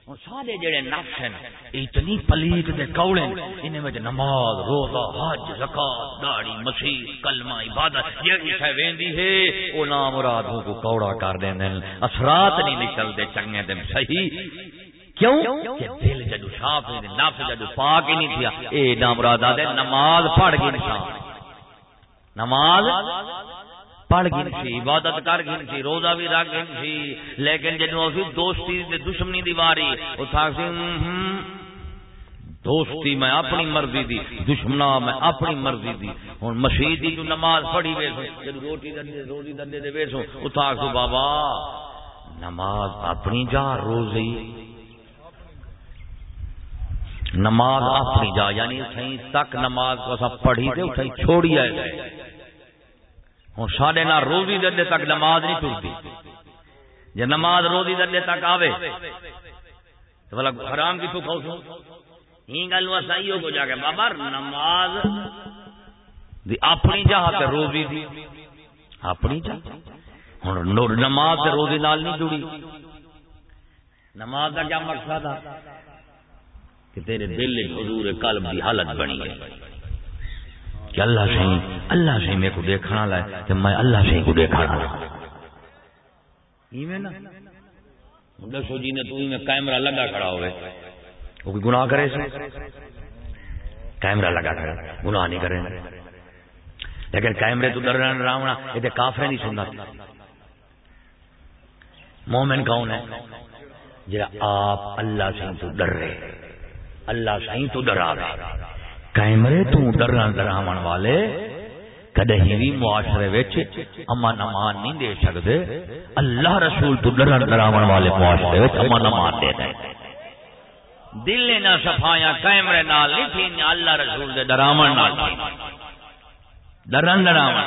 ہن سارے جڑے نفس ہیں اتنی پلیت دے کوڑے انہاں وچ نماز، روزہ، حج، زکات، داڑھی، مسیح، کلمہ، عبادت، یہ شے ویندی ہے؟ او نا مراد کو کوڑا کر دیندے اثرات نہیں نکلدے چنگے دے صحیح؟ کیوں؟ کہ دل جدو صاف ہے نفس جدو پاک ہی نہیں تھیا۔ اے نا مراد نماز پڑھ گئی انسان نماز پڑھ گن سی عبادت کر گن سی روزہ بھی رکھ گن سی لیکن جنو اسی دوستی دے دشمنی دیواری او تھا سی دوستی میں اپنی مرضی دی دشمنا میں اپنی مرضی دی۔ ہن مسجد دی نماز پڑھی ویسو جب روٹی دے روٹی دے دے ویسو او تھا بابا، نماز اپنی جا روزی نماز اپنی جا یعنی سہی تک نماز کو سب پڑھی تے سہی چھوڑی ہے ہوں سڈے نہ روزی دے تک نماز نہیں ٹرتی جی نماز روزی دے تک آوے، تو بلا حرام کی تو کھاؤ سو؟ ہی گل صحیح ہو جا کے بابا، نماز دی اپنی جہاں تے روزی دی۔ اپنی جہاں ہوں نماز تے روزی نال نہیں جڑی۔ نماز کا کیا مقصد ہے کہ تیرے دل حضور قلب دی حالت بنی ہے۔ کہ اللہ سے اللہ سے میرے کو دیکھنا لائے کہ میں اللہ سے کو دیکھنا لائے۔ دسو جی نے تو میں کیمرہ لگا کھڑا ہوئے۔ وہ کوئی گناہ کرے سے کیمرہ لگا کھڑا۔ گناہ نہیں کرے۔ لیکن کیمرے تو ڈر راونا یہ کافر نہیں سننا۔ مومن کون ہے؟ جا آپ اللہ سے تو ڈر رہے۔ اللہ سائیں تو ڈرا کیمرے تو ڈرن ڈراون والے کدی بھی معاشرے وچ امن امان نہیں دے سکتے اللہ رسول تو ڈرن ڈراون والے معاشرے وچ امن امان دے دے۔ دل نہ صفایا، کیمرے نال نہیں تھی اللہ رسول دے ڈراون نال ڈرن ڈراون۔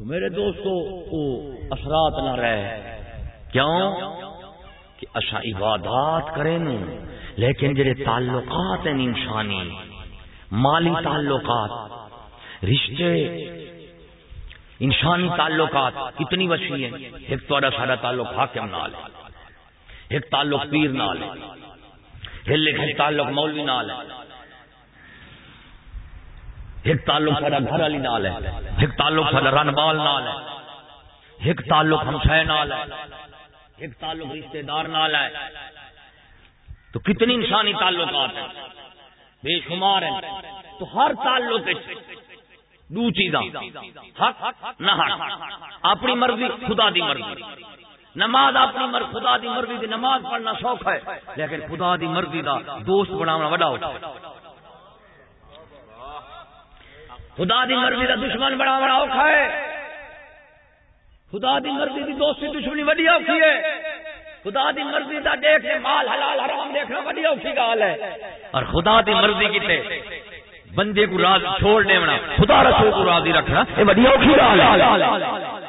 میرے دوستو، او اثرات نہ رہے۔ کیوں؟ کہ اچھا عبادات کریں لیکن جڑے تعلقات ہیں انسانی، مالی تعلقات، رشتے، انسانی تعلقات، کتنی وسیع ہیں؟ ایک تو سارا تعلق حاکم نال ہے، ایک تعلق پیر نال ہے ایک تعلق مولوی نال ہے، ایک تعلق سارا گھر والی نال ہے، ایک تعلق سارا رن بال نال ہے، ایک تعلق ہمسائے نال ہے۔ ایک تعلق رشتے دار نال ہے۔ تو کتنی انسانی تعلقات ہیں؟ بے شمار ہیں۔ تو ہر تعلق دو چیزاں۔ حق، نہ حق۔ اپنی مرضی خدا دی مرضی۔ نماز اپنی مر، خدا دی مرضی دی نماز پڑھنا شوق ہے، لیکن خدا دی مرضی دا دوست بنانا بڑا ہوتا خدا دی مرضی دا دشمن بڑا بڑا اوکھا ہے۔ خدا دی مرضی دی دوستی دشمنی وڈی اوکھی ہے۔ خدا دی مرضی دا دیکھ مال حلال حرام دیکھنا وڈی اوکھی گال ہے۔ اور خدا دی مرضی کیتے بندے کو راز چھوڑ دینا خدا رسول کو راضی رکھنا، یہ وڈی اوکھی گال ہے۔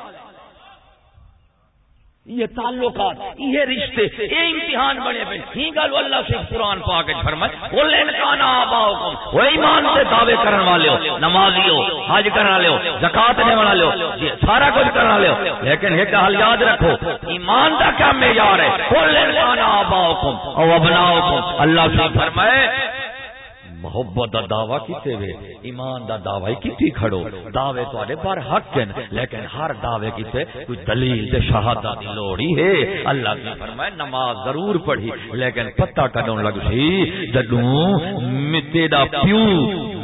یہ تعلقات، یہ رشتے، یہ امتحان بنے پہ ہی گل اللہ سے قرآن پا کے فرمائے، قل ان کان اباؤکم وہ ایمان سے دعوے کرنے والے ہو نمازی ہو حج کرنے والے ہو زکات دینے والے ہو یہ جی، سارا کچھ کرنے والے ہو لیکن ایک حل یاد رکھو، ایمان کا کیا معیار ہے؟ قل ان کان اباؤکم او ابناؤکم۔ اللہ سے فرمائے محبت دا دعوی کیتے وے، ایمان دا دعوی کیتی کھڑو۔ دعوے تواڈے پر حق ہیں لیکن ہر دعوے کیتے کوئی دلیل تے شہادت دی لوڑی ہے۔ اللہ نے فرمایا نماز ضرور پڑھی، لیکن پتہ کڈون لگ سی، جدوں تیرا پیو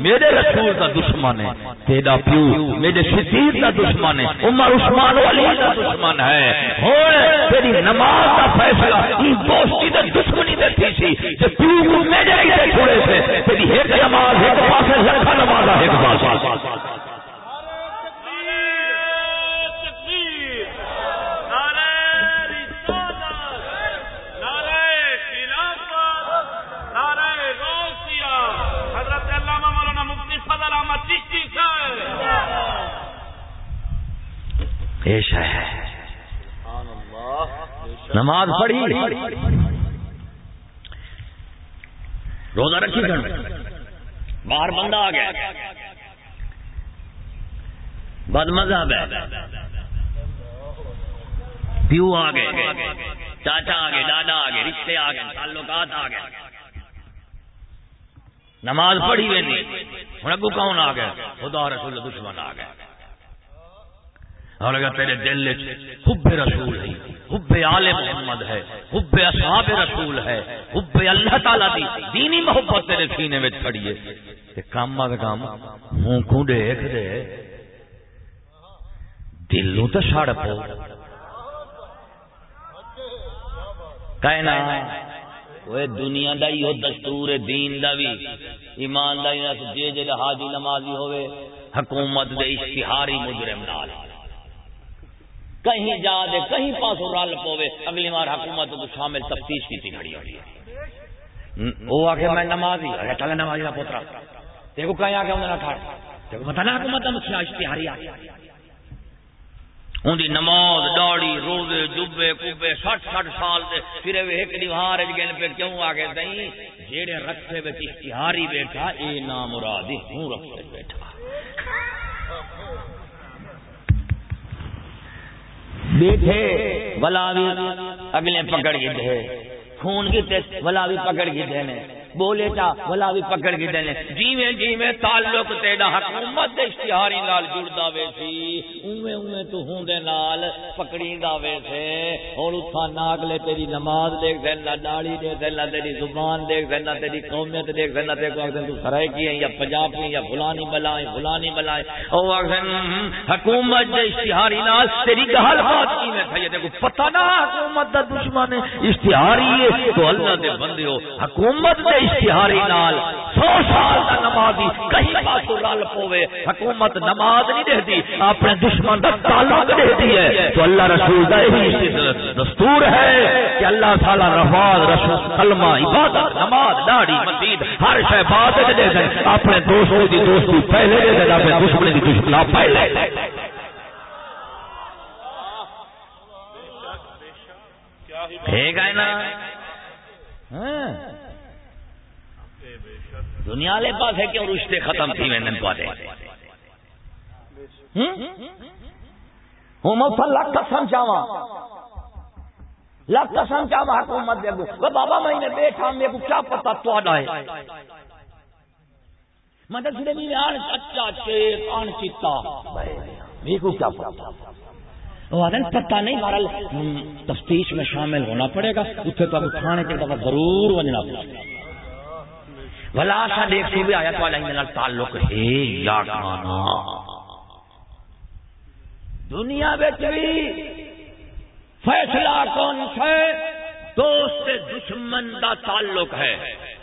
میرے رسول کا دشمن ہے، تیرا پیو میرے شدید کا دشمن ہے، عمر عثمان علی کا دشمن ہے۔ ہوں تیری نماز کا فیصلہ دوستی دے دشمنی دے تھی سی جے پیو میرے کیتے چھوڑے سے تیری ایک نماز، ایک پاسے لکھا نماز ایک پاسے پیش ہے نماز پڑھی۔ روزہ رکھی گھر باہر بندہ آ گیا۔ بد مذہب ہے۔ پیو آ گئے۔ چاچا آ گئے، دادا آ گئے، رشتے آ گئے، تعلقات آ گئے۔ نماز پڑھی ہوئی نہیں ہوں اگو کون آ گیا؟ خدا رسول دشمن آ گیا۔ اور اگر تیرے دل حب رسول ہے حب آل محمد ہے، حب اصحاب رسول ہے، حب اللہ تعالی دی دینی محبت تیرے سینے میں کھڑی ہے۔ تے کام آ کام منہ کو دیکھ دے۔ دل نو تو پو۔ کہنا وہ دنیا دا ہی دستور دین دا بھی ایمان دا ہی جے جے حاجی نمازی ہوئے حکومت دے اشتہاری مجرم نال۔ کہیں جا دے کہیں پاس رل پوے۔ اگلی بار حکومت کو شامل تفتیش کی تھی گھڑی ہوئی ہے۔ وہ آ کے میں نمازی، ارے چلے نمازی کا پوترا۔ دیکھو کہیں آ کے انہوں نے ٹھاڑ دیکھو پتہ نہ حکومت مجھ اشتہاری آ۔ ان دی نماز داڑی روزے، جبے، کبے سٹ سٹ سال دے۔ پھر ایک دیوار گن پہ کیوں آ گئے دئی جیڑے رکھے وچ اشتہاری بیٹھا، اے نام مرادی ہوں رکھے بیٹھا۔ بیٹھے ولاوی اگلے پکڑ گئے خون کی ولاوی پکڑ گئے بولے چا بلا بھی پکڑ کے دینے جیویں جیویں تعلق تیرا حکومت دے اشتہاری نال جڑدا وے سی۔ اوویں اوویں تو ہوندے نال پکڑیندا وے سے اور اتھا ناگ لے تیری نماز دیکھ دینا داڑھی دیکھ دینا تیری زبان دیکھ دینا تیری قومیت دیکھ دینا تے کو اگے تو سرائے کی یا پنجاب کی یا فلانی بلائیں فلانی بلائیں۔ او اگے حکومت دے اشتہاری نال تیری گل بات کی میں تھے تے کو پتہ نہ، حکومت دا دشمن اشتہاری ہے۔ تو اللہ دے بندیو حکومت دے اشتہاری نال سو سال کا نمازی کہیں پاس لال پوے حکومت نماز نہیں رہتی اپنے دشمن کا تعلق رہتی ہے۔ تو اللہ رسول کا یہی دستور ہے کہ اللہ تعالی رفاظ رسول کلمہ عبادت نماز داڑھی مسجد ہر شے دے دے اپنے دوستوں کی دوستی پہلے دے دے اپنے دشمن کی دشمنا پہلے۔ ٹھیک ہے نا؟ ہاں۔ دنیا والے پاس ہے کہ رشتے ختم تھی میں لکھ قسم چاوا لکھ قسم چاوا حکومت دے وہ بابا میں نے بیٹھا میرے کو کیا پتا تو ہے؟ مدد سے بھی آن چچا چیت، آن چیتا۔ میرے کو کیا پتا وہ پتا نہیں مارا تفتیش میں شامل ہونا پڑے گا۔ اتنے تو کھانے کے ضرور بننا پڑے گا بلا سا سی بھی آیا تو اللہ تعلق ہے یا کھانا دنیا بھی فیصلہ کون ہے؟ دوست دشمن دا تعلق ہے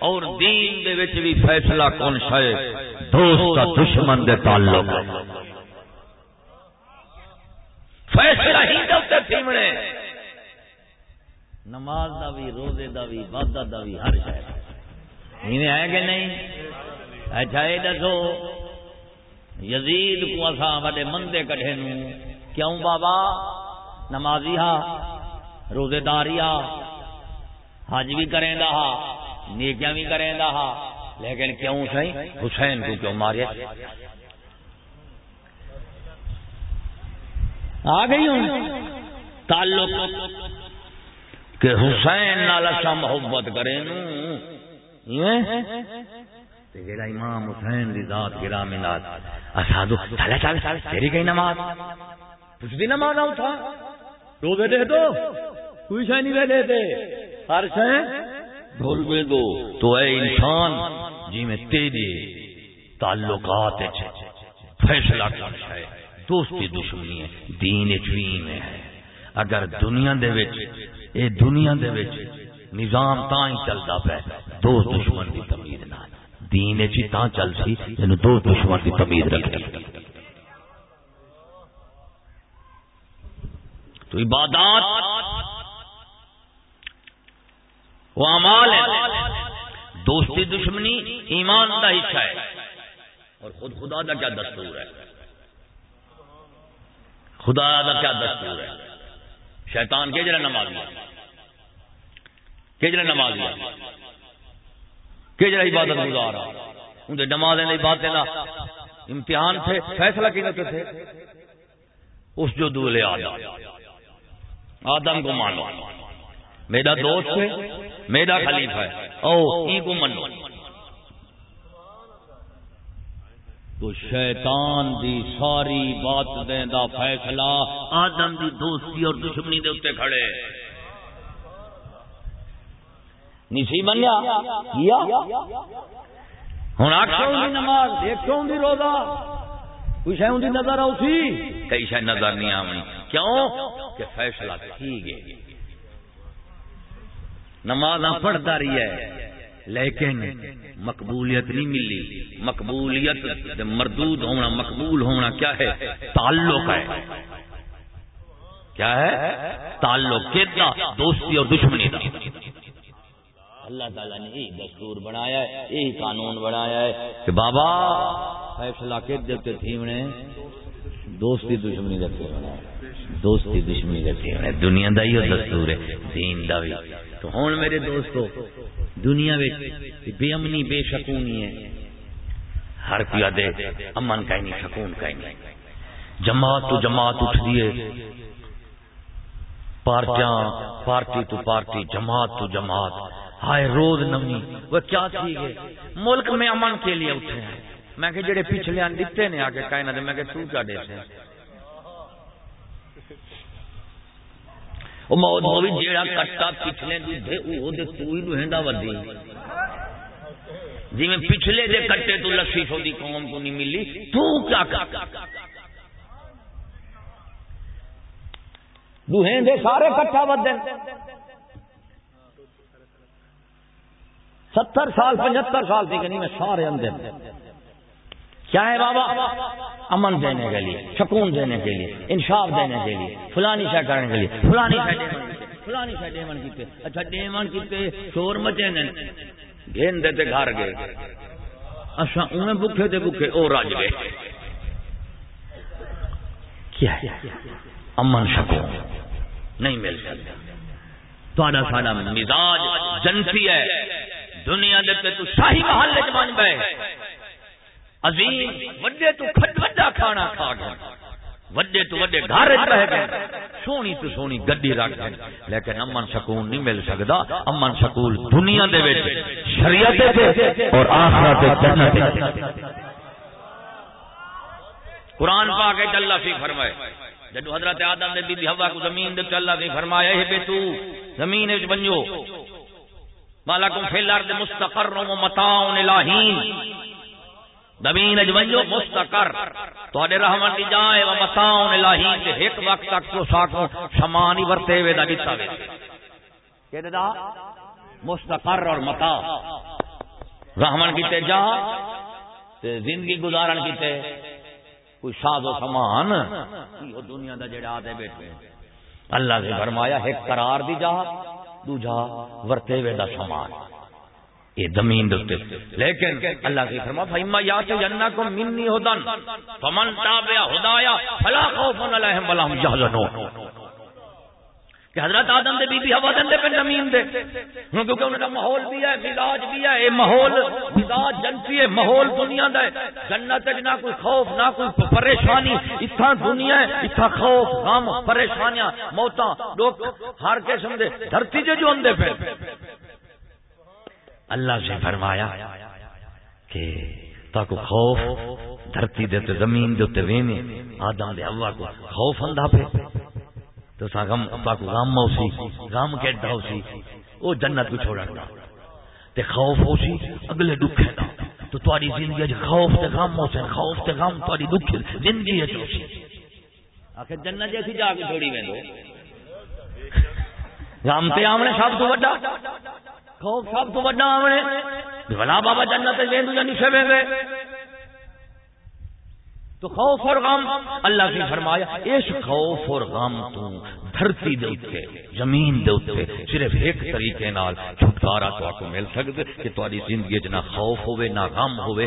اور دین دے وچ بھی فیصلہ کون ہے؟ دوست دا دشمن دے تعلق۔ ہے فیصلہ ہی دے تھیمنے نماز دا بھی روزے دا بھی عبادت دا بھی ہر شے۔ ہے کہ نہیں؟ اچھا یہ دسو، یزید کو اصا بڑے مندے کٹے نو کیوں بابا؟ نمازی ہا، روزے داری ہا، حج بھی کریں دا ہا، نیکیاں بھی کریں دا ہا، لیکن کیوں سی حسین کو کیوں مارے آ گئی ہوں۔ تعلق کہ حسین نال محبت کریں نو جڑا امام حسین دی ذات گرا منات اسادو چل چل چل تیری گئی نماز؟ تجھ دی نماز آؤ تھا روزے دے دو، کوئی شے نہیں دے دے۔ ہر شے بھول بے دو۔ تو اے انسان جی میں تیری تعلقات فیصلہ کر ہے دوستی دشمنی ہے، دین چویم ہے۔ اگر دنیا دے وچ، اے دنیا دے وچ نظام تاں ہی چلدا پے دوست دشمن دی تمیز نہ دین چی تاں چل سی اینو دوست دشمن دی تمیز رکھے تو عبادات وہ امال ہے۔ دوستی دشمنی ایمان کا حصہ ہے۔ اور خود خدا کا کیا دستور ہے؟ خدا کا کیا دستور ہے؟ شیطان کے جرا نماز لیا کہ جرا نماز کہ جرا عبادت گزار ان کے نماز باتیں امتحان تھے، فیصلہ کی تھے۔ اس جو دولے آدم آدم کو مانو۔ میرا دوست ہے، میرا خلیفہ ہے۔ او، ای کو منو تو شیطان دی ساری بات دیں دا فیصلہ، آدم دی دوستی اور دشمنی دے اتنے کھڑے۔ نیچی بنیا کیا؟ ہوں آخو دی نماز دیکھو دی روزہ۔ کوئی شہ دی نظر آؤ سی؟ کئی شہ نظر نہیں آنی کیوں؟ کہ فیصلہ تھی گئے نماز پڑھتا رہی ہے، لیکن مقبولیت نہیں ملی۔ مقبولیت مردود ہونا، مقبول ہونا کیا ہے؟ تعلق ہے۔ کیا ہے؟ تعلق دوستی اور دشمنی دا۔ اللہ تعالیٰ نے یہی دستور بنایا ہے، یہی قانون بنایا ہے کہ بابا فیصلہ کے دیتے تھی دوستی دشمنی کا رکھے ہونا دوستی دشمنی کا رکھے ہونا دنیا دا ہی دستور ہے، دین دا بھی۔ تو ہوں میرے دوستو، دنیا بے امنی بے شکونی ہے۔ ہر کوئی دے امن کا نہیں سکون کا نہیں۔ جماعت تو جماعت اٹھ دیے پارٹیاں، پارٹی تو پارٹی، جماعت تو جماعت۔ ہائے روز نمی وہ کیا تھی ملک میں امن کے لیے اٹھے ہیں۔ میں کہ جڑے پچھلے دیتے نے آگے کہنا دے میں کہ تو کیا دے سے وہ موت ہوئی جیڑا کٹا پچھلے دودھے او دے تو ہی لوہندا ودی۔ جی میں پچھلے دے کٹے تو لسی سو دی قوم کو نہیں ملی، تو کیا کر؟ دوہیں دے سارے کٹھا ودن۔ ستر سال، پچہتر سال تھی کہ نہیں میں سارے اندر۔ کیا ہے بابا؟ امن دینے کے لیے، سکون دینے کے لیے، انصاف دینے کے لیے، فلانی شہ کرنے کے لیے، فلانی فلانی شہ ڈیمن کیتے اچھا ڈیمن کیتے شور مچے نے۔ گھین دیتے گھر گئے۔ اچھا انہیں بکھے تھے بکھے او راج گئے۔ کیا ہے؟ امن، سکون۔ نہیں مل سکتا۔ تھوڑا سارا مزاج جنسی ہے۔ دنیا دے تو شاہی محل بن گئے۔ عظیم، وڈے تو کھٹ وڈا کھانا کھا گئے۔ وڈے تو وڈے گھر رہ گئے۔ سونی تو سونی گڈی رکھ گئے لیکن امن سکون نہیں مل سکتا امن سکون دنیا دے وچ، شریعت دے اور آخرت دے جنت قرآن پاک ہے اللہ فی فرمائے۔ جدو حضرت آدم نے بی بی ہوا کو زمین دے اللہ فی فرمایا ہے بے تو، زمین وچ بنجو۔ مالکم فی الارض مستقر و متاع الہین. زمین اجمنجو مستقر. تو رحمن دی جائے و مساؤن الہی تے ایک وقت تک تو ساکو شمانی ورتے وے دا دیتا وے کہ دا؟ مستقر اور متا رحمن کیتے جا، تے زندگی گزارن کیتے کوئی ساز و سامان. دنیا دا جڑا دے بیٹھے. اللہ سے فرمایا ایک قرار دی جا دوجا ورتے وے دا سامان۔ یہ زمین دے لیکن اللہ کی فرما فہما یا تو جنہ کو منی ہدن فمن تابع ہدایا فلا خوف علیہم ولا هم یحزنون کہ حضرت آدم دے بی بی ہوا دے پہ زمین دے۔ کیونکہ انہوں کا ماحول بھی ہے، مزاج بھی ہے، اے ماحول، مزاج جنسی ہے، ماحول دنیا دا ہے۔ جنت وچ نہ کوئی خوف، نہ کوئی پریشانی اتھا دنیا ہے اتھا خوف، غم، پریشانیاں، موتاں۔ دکھ ہر قسم دے، دھرتی جو ہوندے پہ اللہ سے فرمایا کہ تاکو خوف دھرتی دے تے زمین دے تے وینے آدم دے ہوا کو خوف ہندا پہ تو سا غم تاکو غم ہوسی غم کیڈا ہوسی او جنت کو چھوڑا دا۔ تے خوف ہوسی اگلے دکھ دا۔ تو تاری زندگی اج خوف تے غم ہوسے خوف تے غم تاری دکھ زندگی اج ہوسی۔ آخر جنت جیسی جا کے چھوڑی ویندو غم تے آمنے سب تو بڑا خوف سب تو بڑا آمنے۔ بلا بابا جنت ویندو یا نہیں ویندے تو خوف اور غم، اللہ کی فرمایا اس خوف اور غم تو دھرتی دے اوتے زمین دے اوتے صرف ایک طریقے نال چھٹکارا تو کو مل سکدے کہ تہاڈی زندگی وچ نہ خوف ہوے نہ غم ہوے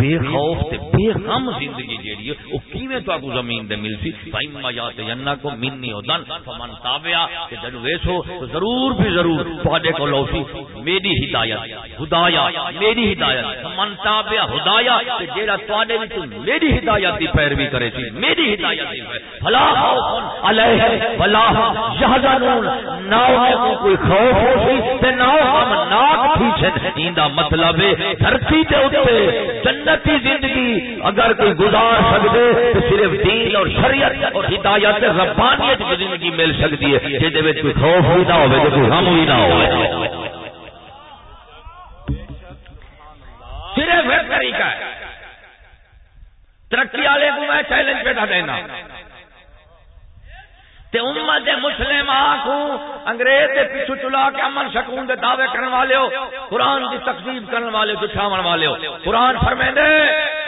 بے خوف تے بے غم زندگی جیڑی ہے، او کیویں تو کو زمین دے ملسی فائما یا تے کو منی ودن فمن تابعا کہ جدو ویسو تو ضرور بھی ضرور تہاڈے کو لوسی میری ہدایت خدایا میری ہدایت، فمن تابعا خدایا کہ جیڑا تہاڈے وچ میری ہدایت دی پیروی کرے سی میری ہدایت خوف علیہ یحزنون۔ کو کوئی خوف ہو سی تے ناک پیچھے ایندا مطلب ہے۔ دھرتی تے اوتے جنتی زندگی اگر کوئی گزار سکدے تے صرف دین اور شریعت اور ہدایت ربانیت کی زندگی مل سکتی ہے۔ جے دے وچ کوئی خوف بھی نہ ہوے تے کوئی غم بھی نہ ہوے صرف ایک طریقہ ہے۔ ترقی والے کو میں چیلنج پیدا دینا تے امت مسلم آخو انگریز دے پیچھو چلا کے امن شکون دے دعوے کرنے والے ہو، قرآن کی تقسیم کرنے والے ہو، جٹھاون والے ہو۔ قرآن فرمے دے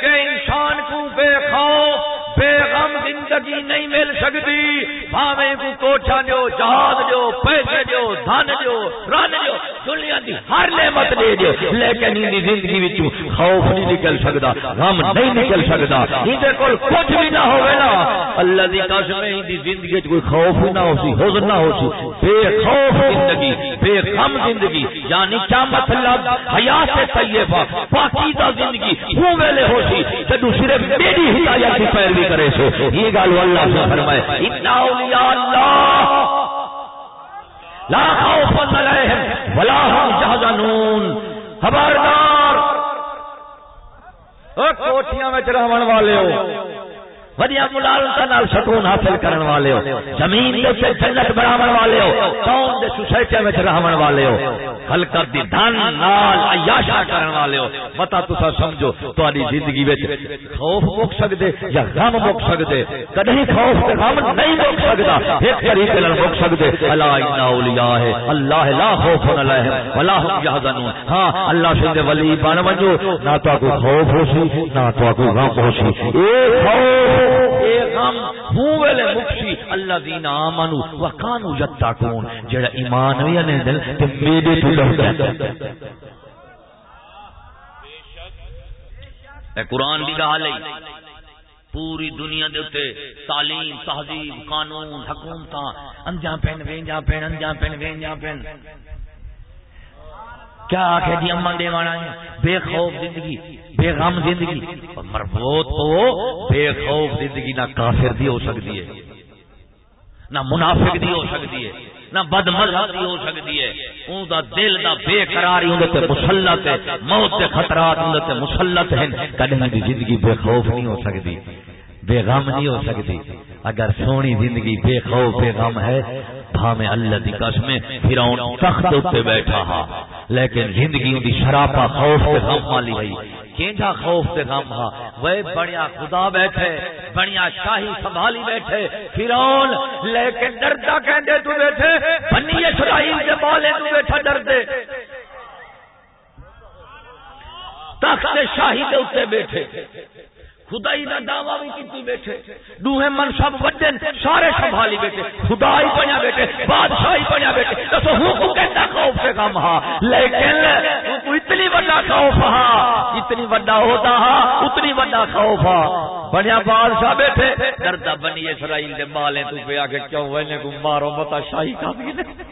کہ انسان کو بے خوف، بے غم زندگی نہیں مل سکتی۔ بھاوے کو کوٹھا جو جہاز جو پیسے جو دھن جو رن جو دنیا دی ہر نعمت دے جو لیکن ان زندگی وچوں خوف نہیں نکل سکدا، غم نہیں نکل سکدا۔ ایندے کول کچھ بھی نہ ہوے نا۔ اللہ دی قسم ہے، ان دی زندگی وچ کوئی خوف نہ ہوسی حزن نہ ہوسی بے خوف زندگی بے غم زندگی۔ یعنی کیا مطلب؟ حیات طیبہ، پاکیزہ زندگی۔ وہ ویلے ہوسی جدو صرف میری ہدایت کی پیروی کرے سو۔ یہ گل اللہ سے فرمائے۔ ان اولیاء اللہ لا خوف علیہم ولا هم يحزنون خبردار۔ او کوٹھیاں وچ رہن والے ہو۔ ودیا ملالتا نال سکون حاصل کرن والے ہو زمین دے تے جنت بناون والے ہو قوم دے سوسائٹی وچ رہون والے ہو خلقت دی دھن نال عیاشا کرن والے ہو متا تسا سمجھو تہاڈی زندگی وچ خوف مک سکدے یا غم مک سکدے کدی خوف تے غم نہیں مک سکدا ایک طریقے نال مک سکدے الا ان اولیاء ہے اللہ لا خوف علیہم ولا هم يحزنون ہاں اللہ سے ولی بن ونجو نہ تو کو خوف ہو سی نہ تو کو غم ہو سی اے خوف اے غم ہوں ویلے مکشی اللہ دین آمنو وکانو یتاکون جڑا ایمان وی نے دل تے میرے تو ڈردا اے قرآن دی گل ہے پوری دنیا دے اوتے تعلیم، تہذیب، قانون، حکومتاں انجا پین وینجا پین انجا پین وینجا پین کیا آخر جی اما دے وانا بے خوف زندگی، بے غم زندگی۔ مربوط تو بے خوف زندگی نہ کافر دی ہو سکتی ہے، نہ منافق دی ہو سکتی ہے، نہ بد مذہب دی ہو سکتی ہے۔ اون دا دل دا بے قراری اون تے مسلط ہے، موت دے خطرات اون تے مسلط ہیں۔ کدے دی زندگی بے خوف نہیں ہو سکتی، بے غم نہیں ہو سکتی۔ اگر سونی زندگی بے خوف، بے غم ہے بھامے اللہ دی قسم فرعون تخت تے بیٹھا ہا۔ لیکن زندگی دی شراپا خوف تے غم والی ہوئی۔ کینجا خوف تے غم ہا۔ وہ بڑیا خدا بیٹھے، بڑیا شاہی سنبھالی بیٹھے۔ فرعون، لیکن ڈردا کہندے تو بیٹھے، بنی اسرائیل دے بالے تو بیٹھا ڈردے تخت شاہی دے اوتے بیٹھے۔ خدائی دا دعویٰ بھی کیتی بیٹھے۔ دوہے منصب وڈن سارے سنبھالی بیٹھے۔ خدائی بنیا بیٹھے، بادشاہی بنیا بیٹھے۔ تو ہوں کو کہتا خوف سے کم ہا لیکن کو اتنی بڑا خوف ہا ہاں، اتنی بڑا ہوتا ہا اتنی بڑا خوف ہا بنیا بادشاہ بیٹھے۔ دردہ بنی اسرائیل دے بالیں تو پہ آگے کیوں وینے کو مارو بتا شاہی کا بھی اللہ۔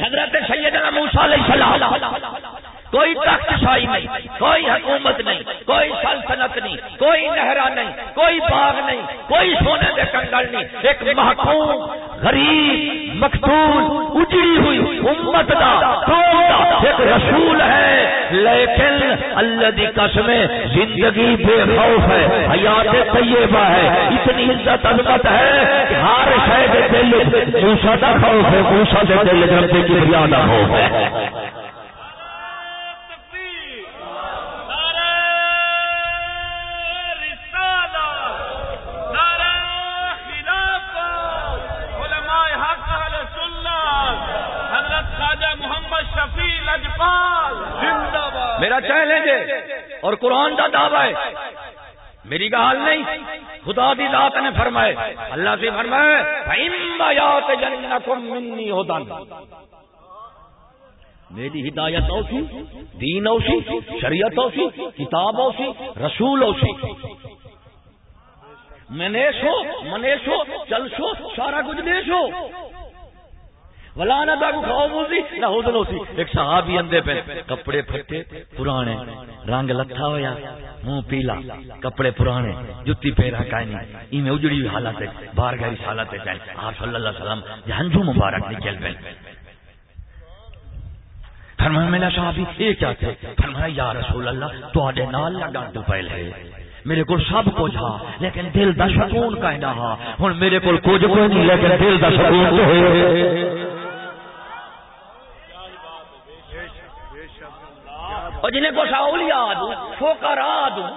حضرت سیدنا موسیٰ علیہ السلام کوئی تخت شاہی نہیں، کوئی حکومت نہیں، کوئی سلطنت نہیں، کوئی نہرا نہیں، کوئی باغ نہیں، کوئی سونے کے کنگل نہیں۔ ایک محکوم، غریب، مقتول، اجڑی ہوئی امت دا ایک رسول ہے۔ لیکن اللہ دی قسم زندگی بے خوف ہے، حیات طیبہ ہے۔ اتنی عزت عظمت ہے کہ ہر شہر دل موسا دا خوف ہے موسا دے دل جب کی بریادہ خوف ہے۔ میرا چیلنج ہے اور قرآن کا دعوی ہے. میری گال نہیں. خدا دی ذات نے فرمائے. اللہ سے فرمائے. ہوتا میری ہدایت اوسی، دین اوسی، شریعت اوسی، کتاب اوسی، رسول اوسی. منیش ہو منیش ہو چل سو، سارا کچھ دیش ہو ولا نہ تاکو خوف ہوسی، نہ حزن ہوسی۔ ایک صحابی اندے پہ کپڑے پھٹے، پرانے۔ رنگ لتھا ہویا، منہ پیلا۔ کپڑے پرانے، جتی پیرا کائنی ای میں اجڑی ہوئی حالت ہے باہر گئی حالت ہے آپ صلی اللہ علیہ وسلم جہنجو مبارک نکل پہ۔ فرمایا، میرا صحابی، یہ کیا تھے؟ فرمایا، یا رسول اللہ تو آڈے نال لگا تو پہلے میرے کو سب کچھ ہاں لیکن دل دا سکون کہنا ہاں ہن میرے کو کچھ کوئی نہیں، لیکن دل دا سکون تو ہے۔ اور جنہیں کو ساولیا دوں فوکرا دوں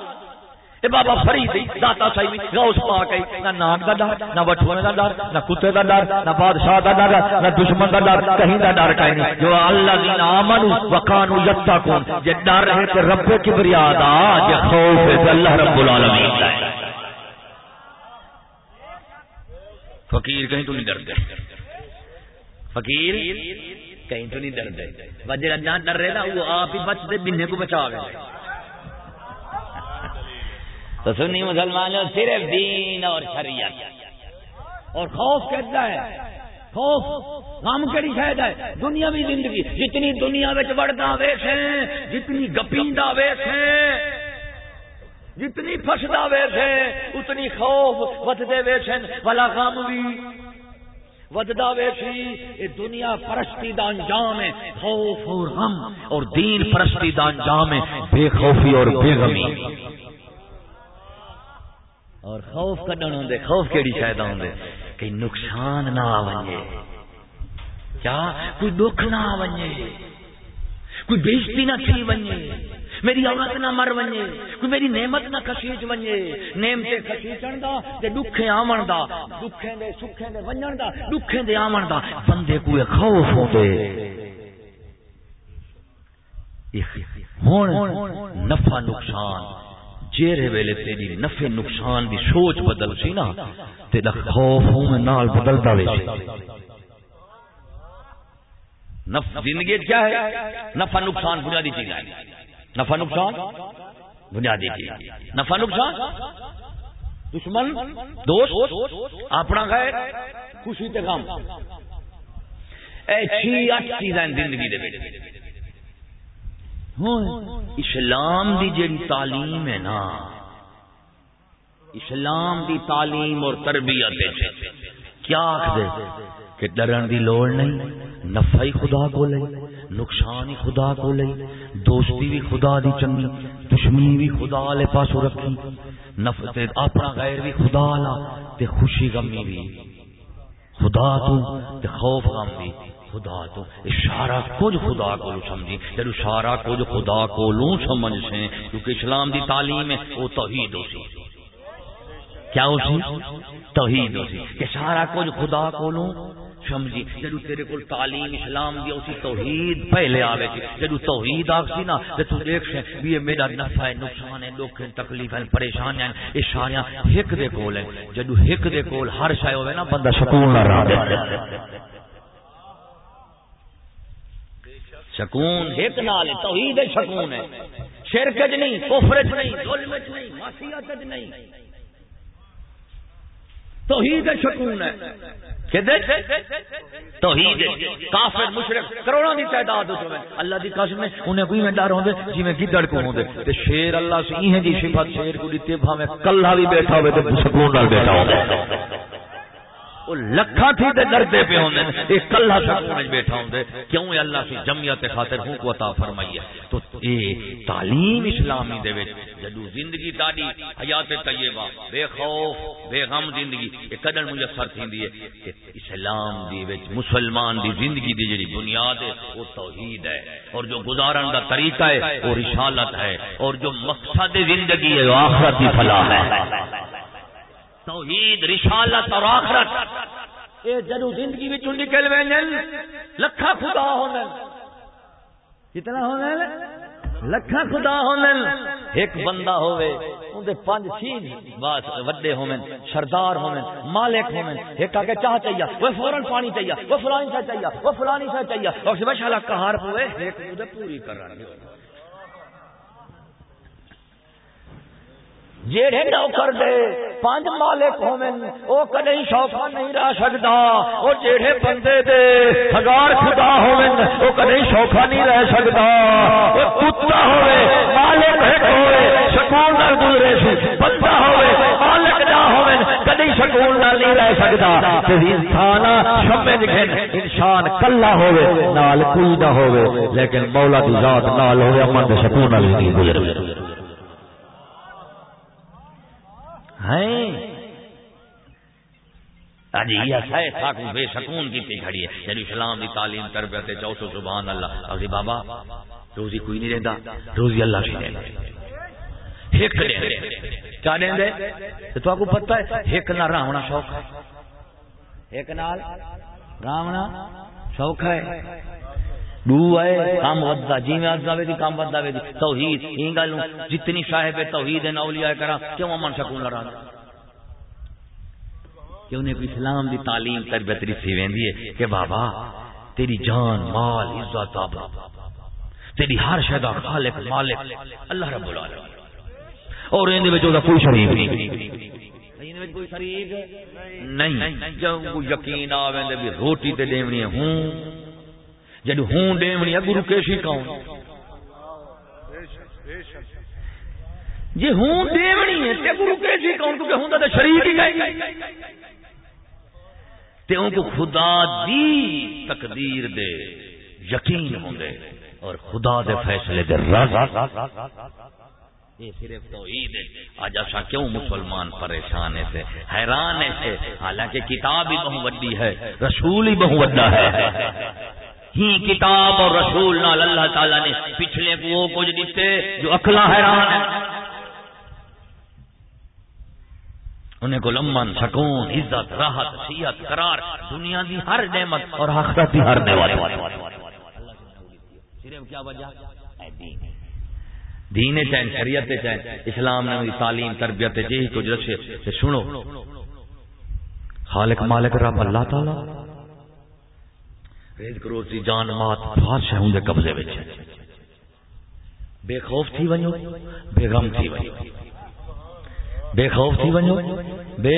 اے بابا فرید، داتا صاحب غوث پاک ہے، نہ ناک دا ڈر، نہ وٹھونے دا ڈر، نہ کتے دا ڈر، نہ بادشاہ دا ڈر، نہ دشمن دا ڈر، کہیں دا ڈر کہیں نہیں۔ جو اللہ دین آمنو وکانو یتقون جے ڈر ہے کہ رب کبریا دا جے خوف ہے اللہ رب العالمین دا فقیر کہیں تو نہیں ڈر گئے فقیر کہیں تو نہیں ڈر گئے وجہ جہاں ڈر رہے نا، وہ آپ ہی بچ دے، بننے کو بچا گئے تو سنی مسلمانوں، صرف دین اور شریعت۔ اور خوف کہتا ہے۔ خوف، غم کہڑی شاید ہے۔ دنیا بھی زندگی، جتنی دنیا میں بڑھتا ویس ہے جتنی گپیندا ویس ہے جتنی فسدا ویس ہے اتنی خوف ودتے ویس والا غم بھی وددا ویسی یہ دنیا پرستی دا انجام ہے، خوف اور غم، اور دین پرستی دا انجام ہے، بے خوفی اور بے غمی۔ اور خوف کڈن ہوں خوف کیڑی شاید ہوں کہ نقصان نہ آوے کیا؟ کوئی دکھ نہ آوے کوئی بےزتی نہ تھی ونجے میری عورت نہ مر ونجے، کوئی میری نعمت نہ کسیچ ونجے۔ نعمت کسیچن دا تے دکھے آون دا دکھے دے سکھے دے ونجن دا دکھے دے آون دا۔ بندے کوئی خوف ہوندے۔ ہن نفع نقصان، جیرے ویلے تیری نفع نقصان دی سوچ بدل سی نا تیرا خوف ہوں نال بدلدا ویسی نفع زندگی کیا ہے نفع نقصان بنیادی چیز ہے۔ نفع نقصان؟ بنیادی چیز۔ نفع نقصان؟ دشمن، دوست، اپنا غیر، خوشی تے غم۔ اے چھ اٹھ چیزاں زندگی دے وچ۔ اسلام دی جڑی تعلیم ہے نا، اسلام دی تعلیم اور تربیت کیا آخ کہ ڈرن دی لوڑ نہیں، نفع ہی خدا کو لے نقصان ہی خدا کو لے دوستی بھی خدا دی چنگی، دشمنی بھی خدا لے پاسو رکھی۔ نفع تے اپنا غیر بھی خدا لا تے خوشی غمی بھی۔ خدا تو تے خوف غم بھی۔ خدا تو اشارہ کچھ خدا کو سمجھی۔ جب اشارہ کچھ خدا کو لوں سمجھ سے کیونکہ اسلام دی تعلیم ہے، وہ توحید ہو سی کیا ہو سی توحید ہو سی کہ سارا کچھ خدا کو لوں سمجھی، جدو تیرے کو تعلیم، اسلام دی اسی توحید پہلے آوے تھی جدو توحید آگسی نا تو دیکھ سے بھی یہ میرا نفع ہے، نقصان ہے، دکھ ہے، تکلیف ہے، پریشان ہے، یہ ساریاں ہک دے کول ہے جدو ہک دے کول ہر شے ہوے نا، بندہ سکون نہ رہے سکون ایک نال توحید سکون ہے۔ شرک نہیں، کفر نہیں، ظلم نہیں، معصیت نہیں۔ توحید سکون ہے۔ توحید کافر مشرق کروڑوں کی تعداد اللہ کی قسم انہیں کوئی میں ڈر ہوندے جی گدڑ کو ہوندے۔ تے شیر اللہ سے ہی جی شیر کو دیتے، بھاویں کلہ بھی بیٹھا ہوئے تے سکون نال بیٹھا ہوندے۔ لکھا تھی تے ڈرتے پہ ہوندے اے کلہ سکون بیٹھا ہوندے کیوں اللہ کی جمعیت خاطر ہوں کو عطا فرمائی ہے؟ تو اے تعلیم اسلامی دے وچ جدو زندگی تاڈی حیات طیبہ، بے خوف، بے غم زندگی اے کدن میسر تھیندی ہے کہ اسلام دی وچ، مسلمان دی زندگی دی جڑی بنیاد ہے، وہ توحید ہے۔ اور جو گزارن دا طریقہ ہے، وہ رسالت ہے۔ اور جو مقصد زندگی ہے، وہ آخرت کی فلاح ہے۔ توحید، رسالت اور آخرت۔ اے جدو زندگی میں نکل وے لکھا خدا ہونے کتنا ہونے لکھا خدا ہونے ایک بندہ ہوئے اندے پانچ چیز بس وڈے ہومن سردار ہومن مالک ہومن ایک آگے چاہ چاہیے، وہ فوراً پانی چاہیے، وہ فلانی سے چاہیے، وہ فلانی سے چاہیے۔ اور سب شالا کہار ہوئے ایک مجھے پوری کر رہا ہے جیڑے نوکر دے، پانچ مالک ہومن، او کدی شوقا نہیں رہ سکتا او جیڑے بندے دے، ہزار خدا ہومن، او کدی شوقا نہیں رہ سکتا او کتا ہوے مالک ایک ہوے سکون نال گزرے سی، بندہ ہوے مالک نہ ہومن کدی سکون نال نہیں رہ سکتا تے انسان سمجھ گھن، انسان کلا ہوے نال کوئی نہ ہوے لیکن مولا دی ذات نال ہوے امن تے سکون نال نہیں گزرے۔ ہیں۔ جی بے سکون کی پی کھڑی ہے یعنی اسلام کی تعلیم تربیت چوسو سبحان اللہ۔ ابھی بابا، روزی کوئی نہیں رہتا، روزی اللہ سے دینا کیا دیں دے؟ تو آپ کو پتہ ہے ایک نہ راونا شوق ہے۔ ایک نال راونا شوق ہے۔ دو کام ودا جی میں آج داوے دی، کام ودا وے دی۔ توحید، این گل جتنی صاحب توحید ہے اولیاء کرام، کیوں امن سکون لڑا کہ انہیں اسلام دی تعلیم تربیت سی ویندی ہے؟ کہ بابا، تیری جان، مال، عزت آب تیری ہر شے دا خالق، مالک، اللہ رب العالمین۔ اور ان دے وچ کوئی شریک نہیں۔ کوئی شریک نہیں۔ جو یقین آوے بھی روٹی تے دیونی ہوں۔ جد ہوں ڈیونی ہے گرو کیشی کون؟ جی ہوں ڈیونی ہے تے گرو کیشی کون؟ کیونکہ ہوں تو شریف ہی گئی تے ان کو خدا دی تقدیر دے یقین ہوں دے اور خدا دے فیصلے دے رض یہ صرف تو ہے۔ آج ایسا کیوں مسلمان پریشان ہے حیران ہے حالانکہ کتاب ہی بہت وڈی ہے، رسول ہی بہت وڈا ہے۔ ہی کتاب اور رسول نال اللہ تعالی نے پچھلے کو وہ کچھ دیتے جو اکلا حیران ہے انہیں کو لمن سکون، عزت، راحت سیت قرار، دنیا دی ہر نعمت اور آخرت دی ہر نعمت۔ کیا وجہ؟ دین۔ چین شریعت چین اسلام نے تعلیم، تربیت جی کچھ رسے سنو۔ خالق مالک رب اللہ تعالی۔ رزق روزی جان مات، بادشاہ ہوں دے قبضے وچ۔ بے خوف تھی ونجو بے غم تھی ونجو بے خوف تھی ونجو بے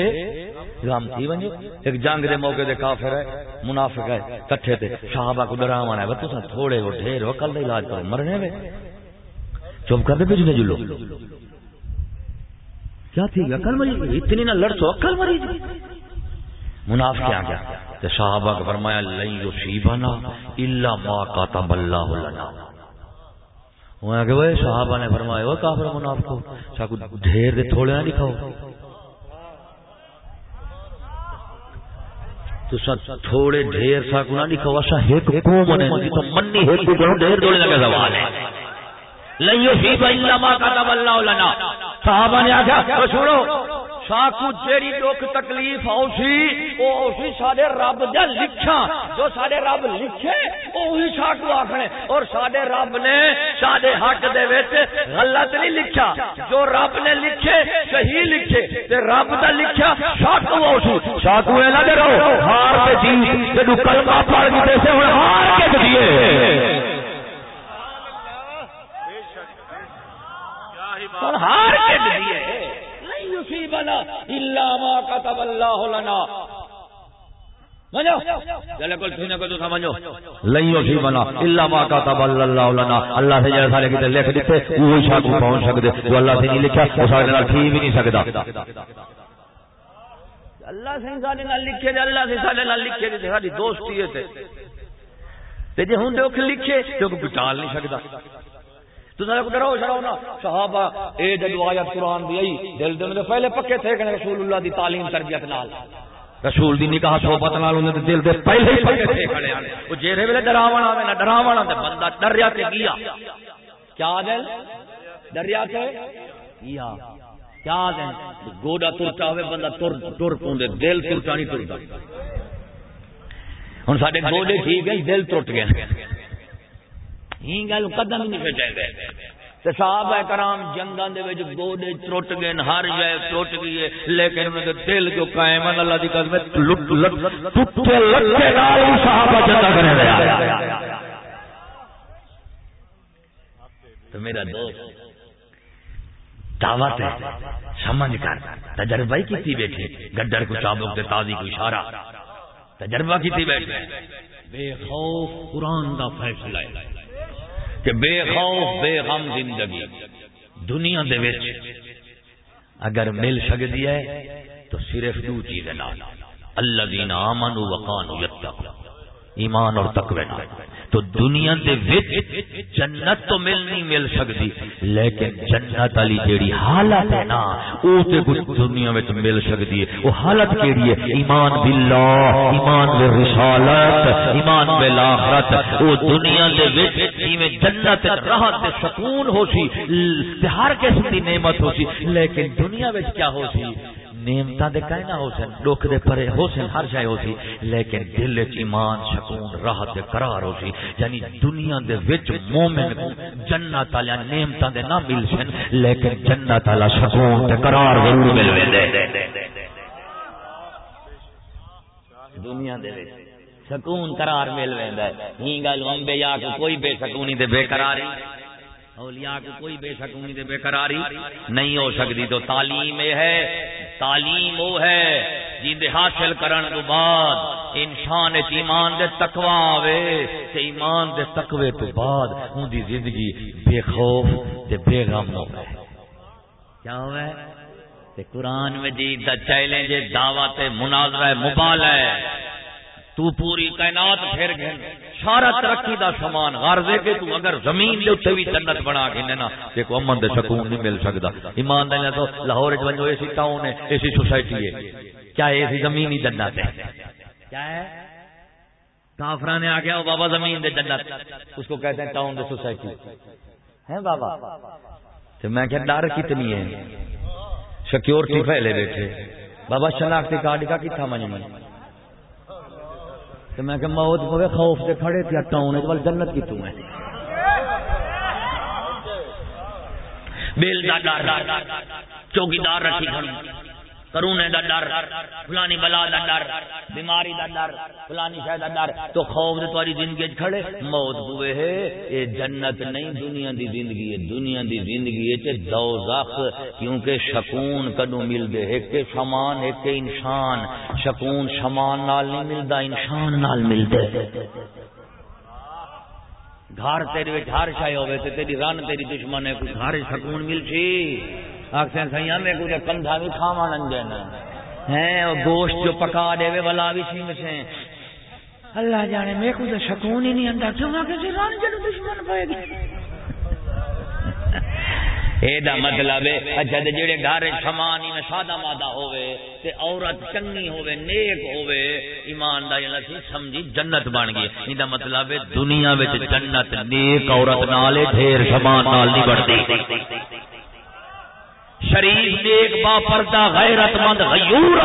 غم تھی ونجو ایک جنگ دے موقع دے کافر ہے، منافق ہے، کٹھے تے صحابہ کو ڈراوانا ہے۔ تساں تھوڑے ہو، ڈھیر ہو کل دا علاج کرو، مرنے وے۔ چپ کر دے بجنے جلو۔ کیا تھی عقل مری اتنی نہ لڑ سو عقل مری منافق آ گیا؟ تے صحابہ کا فرمایا، لن یصیبنا الا ما كتب الله لنا. وہ کہ وہ صحابہ نے فرمایا، وہ کافر منافقو ساکو ڈھیر دے تھوڑے نہ دکھاؤ۔ تو سب تھوڑے ڈھیر ساکو نہ دکھاؤ اسا ایک قوم نے تو منی ایک کو ڈھیر تھوڑے لگا سوال ہے لن یصیب الا ما كتب الله لنا۔ صحابہ نے آخیا سنو ساکو جیڑی دکھ تکلیف اوسی او اوسی ساڈے رب دا لکھا جو ساڈے رب لکھے اوہی ساکو آکھنے۔ اور ساڈے رب نے ساڈے حق دے وچ غلط نہیں لکھا۔ جو رب نے لکھے صحیح لکھے۔ تے رب دا لکھا ساکو اوسی ساکو اے نہ کرو ہار تے جی جدو کلمہ پڑھ کے تے ہن ہار کے دیے ہار کے دیے يصيبنا الا ما كتب الله لنا. لئیو سی بنا اللہ ما کتب اللہ لنا. اللہ سے سارے کتے لکھ دتے وہ شاہ کو پہنچ سکدے جو اللہ سے نہیں لکھا، وہ سارے نال ٹھیک بھی نہیں سکدا اللہ سے سارے نال لکھے دے اللہ سے سارے نال لکھے دے ساری دوستی ہے تے۔ تے جے ہن لکھے تے کو نہیں سکدا تو کو نا۔ صحابہ، اے قرآن دی دل پہلے پکے تھے کہ رسول اللہ دی تعلیم تربیت نال۔ رسول دی نکاح صحبت نال انہاں دے دل دے پہلے ہی پکے تھے کھڑے او ویلے آوے تے بندہ ڈریا تے گیا۔ کیا دل؟ ڈریا تے؟ گیا۔ کیا دل؟ گوڑا ترتا ہوئے، بندہ تر تر پوندے، دل ترتا نہیں ترتا۔ ہن ساڈے گوڑے ٹھیک ہیں، دل ٹوٹ گئے۔ ہی گل قدم نہیں پھٹے صحابہ کرام جنگاں دے وچ گوڑے ٹوٹ گئے ہر جائے ٹوٹ گئی لیکن انہاں دے دل جو قائم ہے اللہ دی قسم لٹ لٹ ٹوٹے، لٹے نال صحابہ جنگا کرے رہے تو میرا دوست، دعوت ہے، سمجھ کر۔ تجربہ ہی کیتی بیٹھے۔ گڈر کو چابک دے تازی کو اشارہ۔ تجربہ کیتی بیٹھے۔ بے خوف قرآن دا فیصلہ ہے۔ کہ بے خوف، بے غم زندگی۔ دنیا دے وچ اگر مل سکتی ہے، تو صرف دو چیزیں نال۔ الذین آمنوا امن وقان ایمان اور تقوی نال۔ تو دنیا دے وچ جنت تو مل نہیں مل سکتی لیکن جنت والی جیڑی حالت ہے نا، او تے کچھ دنیا وچ مل سکتی ہے۔ او حالت کیڑی ہے؟ ایمان باللہ، ایمان بالرسالت، ایمان بالآخرت۔ او دنیا دے وچ جویں جنت راحت تے سکون ہو سی ہر قسم دی نعمت ہو سی لیکن دنیا وچ کیا ہو سی نعمتاں دے کہیں نہ ہو سن دکھ دے پرے ہو سن، ہر شے ہو سی۔ لیکن دل وچ ایمان، سکون، راحت قرار ہو سی۔ یعنی دنیا دے وچ مومن کو جنت والی نعمتاں دے نہ مل سن، لیکن جنت والا سکون تے قرار ضرور مل ویندے دنیا دے وچ سکون قرار مل ویندا ہے ہی گل امبے یا کوئی بے سکونی تے بے قراری اولیاء کو کوئی بے سکونی دے بے قراری نہیں ہو سکتی۔ تو تعلیم یہ ہے، تعلیم وہ ہے جن حاصل کرن تو بعد انسان ایمان دے تقوا آوے تے ایمان دے تقوی تو بعد ان دی زندگی بے خوف تے بے غم ہو کیا ہوا ہے تے قرآن مجید دا چیلنج دعوت مناظرہ مبالہ ہے۔ تو پوری کائنات پھر گھن سارا ترقی دا سامان۔ غرض ہے کہ تو اگر زمین دے اوتے بھی جنت بنا کے نا تے کو امن دے سکون نہیں مل سکدا ایمان دے تو لاہور وچ ونجو، ایسی ٹاؤن ہے، ایسی سوسائٹی ہے۔ کیا ایسی زمین ہی جنت ہے؟ کیا ہے؟ کافراں نے آ گیا او بابا زمین دے جنت۔ اس کو کہتے ہیں ٹاؤن دے سوسائٹی ہیں بابا؟ تو میں کہ ڈر کتنی ہے؟ سیکیورٹی پھیلے بیٹھے۔ بابا شناختی کارڈ کا کتنا منجمن تو میں کہ موت پوے خوف سے کھڑے تھے ٹاؤن وال جنت کی تو میں۔ بیل دا ڈر، چوکیدار رکھی کھڑی۔ کرونے دا ڈر، فلانی بلا دا ڈر، بیماری دا ڈر، فلانی شاید دا ڈر۔ تو خوف دے تاری زندگی وچ کھڑے، موت ہوئے ہے۔ اے جنت نہیں، دنیا دی زندگی ہے۔ دنیا دی زندگی ہے تے دوزخ، کیونکہ شکون کدو مل دے ایک تے شمان، ایک انسان۔ شکون شمان نال نہیں ملدا، انسان نال مل دے گھر تیرے وچ ہر شے ہوے تے تیری رن، تیری دشمن ہے، کوئی گھر سکون مل سی آخر سی میں کوئی کندھا بھی کھاوا ننجے ہیں وہ گوشت جو پکا دے وے والا بھی سنگ سے۔ اللہ جانے، میں کو سکون ہی نہیں آتا کیوں کہ رن جڑ دشمن پائے گی دا مطلب ہے اچھا تے جڑے گھر سامان میں سادہ مادہ ہوے تے عورت چنگی ہوے نیک ہوے ایمان دا اللہ سی، سمجھی جنت بن گئی۔ این دا مطلب ہے، دنیا وچ جنت، نیک عورت نال ڈھیر سامان نال نہیں بڑھتی شریف نیک با پردہ غیرت مند غیور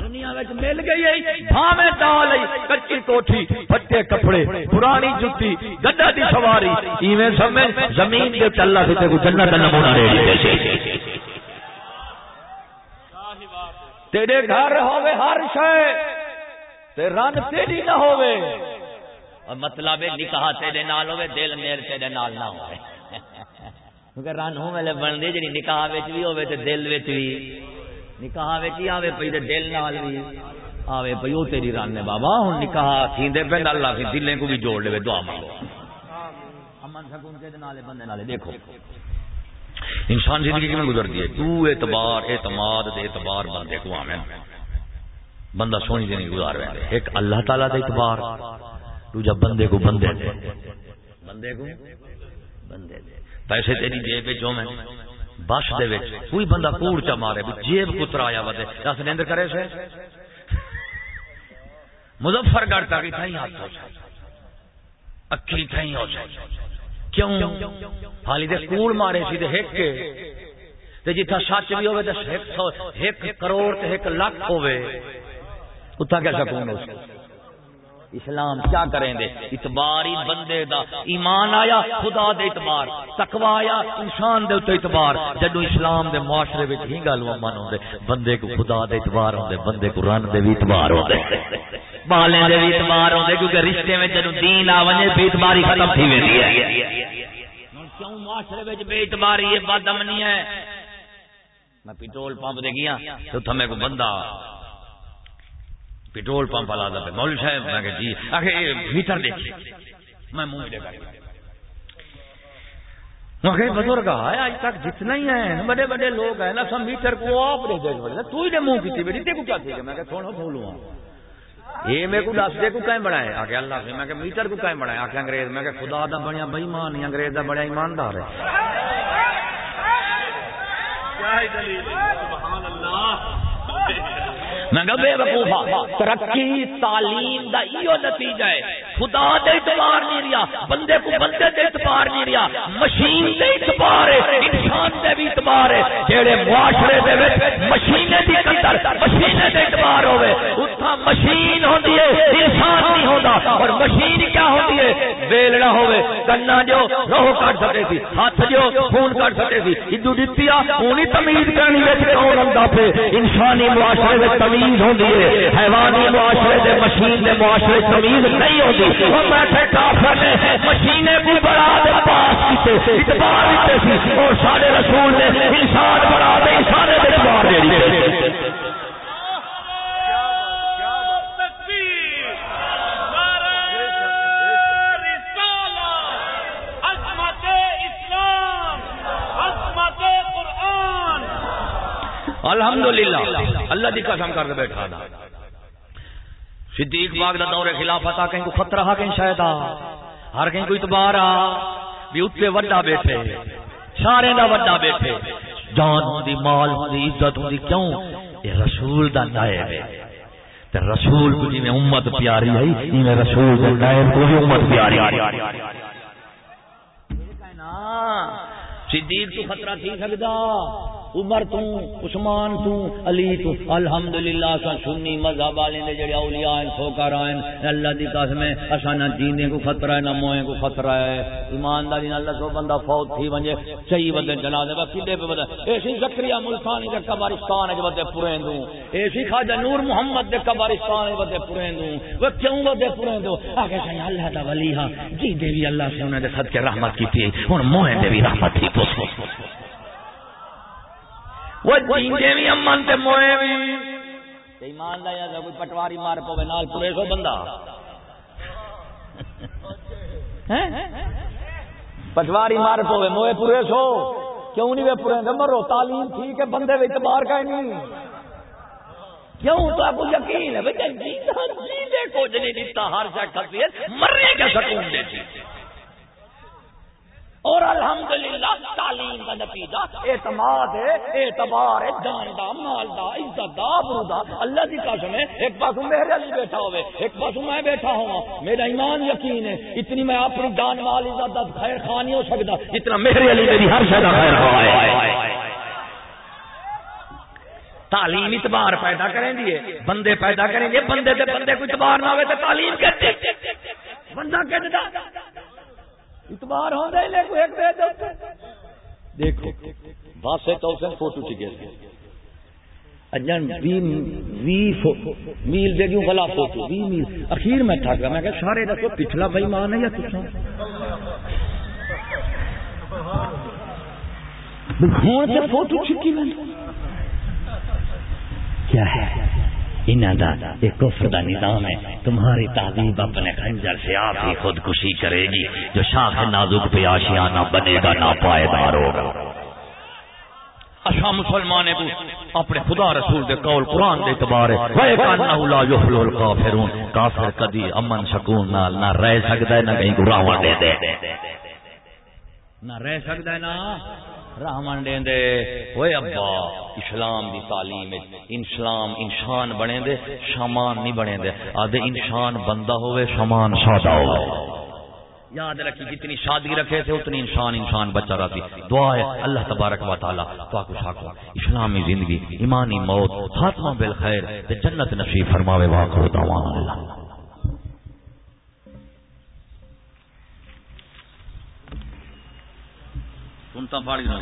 دنیا مل گئی بھاوے ڈال کچی کوٹھی پٹے کپڑے، پرانی جتی گڈا دی سواری۔ ایویں سمجھ، زمین کے چلا سے کو جنت نمونہ دے تیرے گھر ہوے ہر شے، تے رن تیری نہ ہوے مطلب نکاح تیرے نال ہوے دل میرے تیرے نال نہ ہوے کیونکہ رن ہوں ویلے بنتی جی نکاح بھی ہوے تو دل بھی نکاح بھی آوے پی دل نال بھی آوے بھائی وہ تیری رن ہے بابا ہوں نکاح تھیندے پہ اللہ کی دلیں کو بھی جوڑ لے دعا مانگو۔ امن سکون کے نالے بندے نالے دیکھو۔ انسان زندگی میں گزرتی ہے؟ تو اعتبار، اعتماد اعتبار بندے کو آمیں بندہ سونی زندگی گزار رہے ایک اللہ تعالیٰ دے اعتبار، دوجا بندے کو بندے دے۔ بندے کو؟ بندے دے۔ پیسے تیری جیب جو میں بس دے وچ، کوئی بندہ کوڑ چا مارے جیب کترا آیا ودے۔ دس نیندر کرے سے مظفر گڑھ کا بھی تھائی ہاتھ ہو جائے۔ اکھی تھائی ہو جائے۔ کیوں؟ حالی دے کوڑ مارے سی دے ہک۔ کے تے جتھا سچ بھی ہوے تے ایک سو ایک کروڑ تے ایک لاکھ ہوے اتھا کیا سکون ہو سکتا اسلام کیا کریں دے؟ اتبار ہی بندے دا ایمان آیا، خدا دے اتبار تقوی آیا، انسان دے تے اتبار جدو اسلام دے معاشرے وچ ہی گل من ہوندے، بندے کو خدا دے اتبار ہوندے، بندے کو رن دے وی اتبار ہوندے۔ بالیں دے وی اتبار ہوندے، کیونکہ رشتے میں جدو دین آ ونجے، بے اتباری ختم تھی ویندی ہے۔ کیوں معاشرے وچ بے اتباری ہے بد امنی ہے؟ میں پیٹرول پمپ دے گیا، تو تھمے کو بندہ پیٹرول پمپ والا پہ مول صاحب، میں کہ جی آخر میٹر دیکھیے میں منہ دے کر بزرگ ہے آج تک جتنا ہی ہیں، بڑے بڑے لوگ ہیں نا، سب میٹر کو آپ دے دے بڑے تو ہی نے منہ کی بیٹی کو کیا ٹھیک میں کہ تھوڑا بولوں یہ میرے کو دس دے کو کہیں بڑا ہے۔ آگے اللہ سے میں کہ میٹر کو کہیں بڑا ہے۔ آگے انگریز، میں کہ خدا دا بڑا بے ایمان انگریز دا بڑا ایماندار ہے۔ کیا دلیل سبحان اللہ۔ میں کہ بے وقوفا ترقی، تعلیم دا ایو نتیجہ ہے۔ خدا دے اعتبار نہیں ریا بندے کو بندے دے اعتبار نہیں ریا مشین دے اعتبار ہے، انسان دے بھی اعتبار ہے۔ جیڑے معاشرے دے وچ مشین دی قدر مشین دے اعتبار ہوے اوتھا مشین ہوندی ہے، انسان نہیں ہوندا۔ اور مشین کیا ہوندی ہے؟ ویلڑا ہوے کنا جو روح کٹ سکے سی، ہاتھ جو خون کٹ سکے سی، ادو دتیا، اونی تمیز کرنی وچ کون ہوندا پے؟ انسانی معاشرے وچ تمیز تمیز ہوتی ہے۔ حیوانی معاشرے دے، مشین دے معاشرے تمیز نہیں ہوتی مشین کافر نے مشینے بھی بڑا دے پاس کیتے اتبار دیتے سی۔ اور سارے رسول نے انسان بڑا دے سارے دے اتبار دے الحمدللہ۔ اللہ دی قسم کر کے بیٹھا دا۔ صدیق باغ دا دور خلافت آ، کہیں کو خطرہ ہا کہیں شاید ہر کہیں کوئی اعتبار آ بھی اتنے وڈا بیٹھے۔ سارے دا وڈا بیٹھے۔ جان ہوندی مال ہوندی عزت ہوندی کیوں؟ یہ رسول دا نائب ہے۔ تے رسول کو جی میں امت پیاری ہے جی میں رسول دا نائب کو بھی امت پیاری ہے صدیق تو خطرہ تھی سکتا عمر تو، عثمان تو، علی تو، الحمدللہ سا سنی مذہب والے نے جڑے اولیاء ہیں، سوکار ہیں، اللہ دی قسم ہے اسا نہ جیندے کو خطرہ ہے، نہ موئے کو خطرہ ہے۔ ایمانداری نال اللہ سو بندہ فوت تھی ونجے صحیح ودے جنازے با کڈے پہ ودے ایسی زکریا ملتانی دے قبرستان وچ ودے پرندو ایسی خواجہ نور محمد دے قبرستان وچ ودے پرندو وہ کیوں ودے پرندو اگے کہ اللہ دا ولی ہاں جی دے اللہ سے انہاں دے صدقے رحمت کیتی ہن موئے دے بھی رحمت تھی پوس پوس پوس وہ جیندے بھی امن تے موئے بھی۔ ایمان کوئی پٹواری مار پوے، نال سو بندہ۔ ہاں؟ پٹواری مار پوے، موئے پورے سو۔ کیوں نہیں وے پورے مرو تعلیم ٹھیک ہے، بندے وچ بار کا نہیں۔ کیوں؟ تو آپ کو یقین ہے کچھ نہیں دیتا ہر مرنے کا سکون دیتی اور الحمدللہ، تعلیم کا نتیجہ، اعتماد ہے، اعتبار ہے جاندہ مالدہ عزت دا برودہ اللہ کی قسم ہے، ایک پاس میرے علی بیٹھا ہوئے، ایک پاس میں بیٹھا ہوں، میرا ایمان یقین ہے، اتنی میں اپنی جان، مال، عزت دا خیر خان نہیں ہو سکتا اتنا میرے علی میری ہر شہر خیر ہے تعلیم اعتبار پیدا کریں گے بندے پیدا کریں گے، بندے تے بندے کو اعتبار نہ ہوئے تو تعلیم کہتے بندہ کہتا اتبار ہوں دے لے کوئی ایک دے دے دیکھو بس ہے تو اسے فوٹو چکے سے اجن وی وی میل دے گیوں غلا فوٹو وی میل اخیر میں تھا میں کہ سارے دسو پچھلا بھائی مان ہے یا تساں ہوں سے فوٹو چکی میں کیا ہے انہوں کفر دا نظام ہے۔ تمہاری تعلیم اپنے خنجر سے آپ ہی خودکشی کرے گی۔ جو شاخ نازک پہ آشیانہ بنے گا، نہ پائیدار ہوگا اچھا مسلمان اپنے خدا رسول دے قول قرآن دے اعتبار ہے۔ کافر کدی امن سکون نال نہ رہ سکدا ہے نہ کہیں گراواں دے دے۔ نہ رہ سکدا ہے نہ رحمان دے دے اوے ابا، اسلام دی تعلیم اسلام انسان بنے دے شامان نہیں بنے دے۔ آدھے انسان بندہ ہوئے شامان سادہ ہوئے۔ یاد رکھی، جتنی شادی رکھے تھے، اتنی انسان انسان بچہ رہتی دعا ہے، اللہ تبارک و تعالی تو کو شاکو اسلامی زندگی، ایمانی موت، خاتمہ بالخیر، تے جنت نصیب فرماوے واقع دعوان اللہ۔ سنتا پاڑی نہ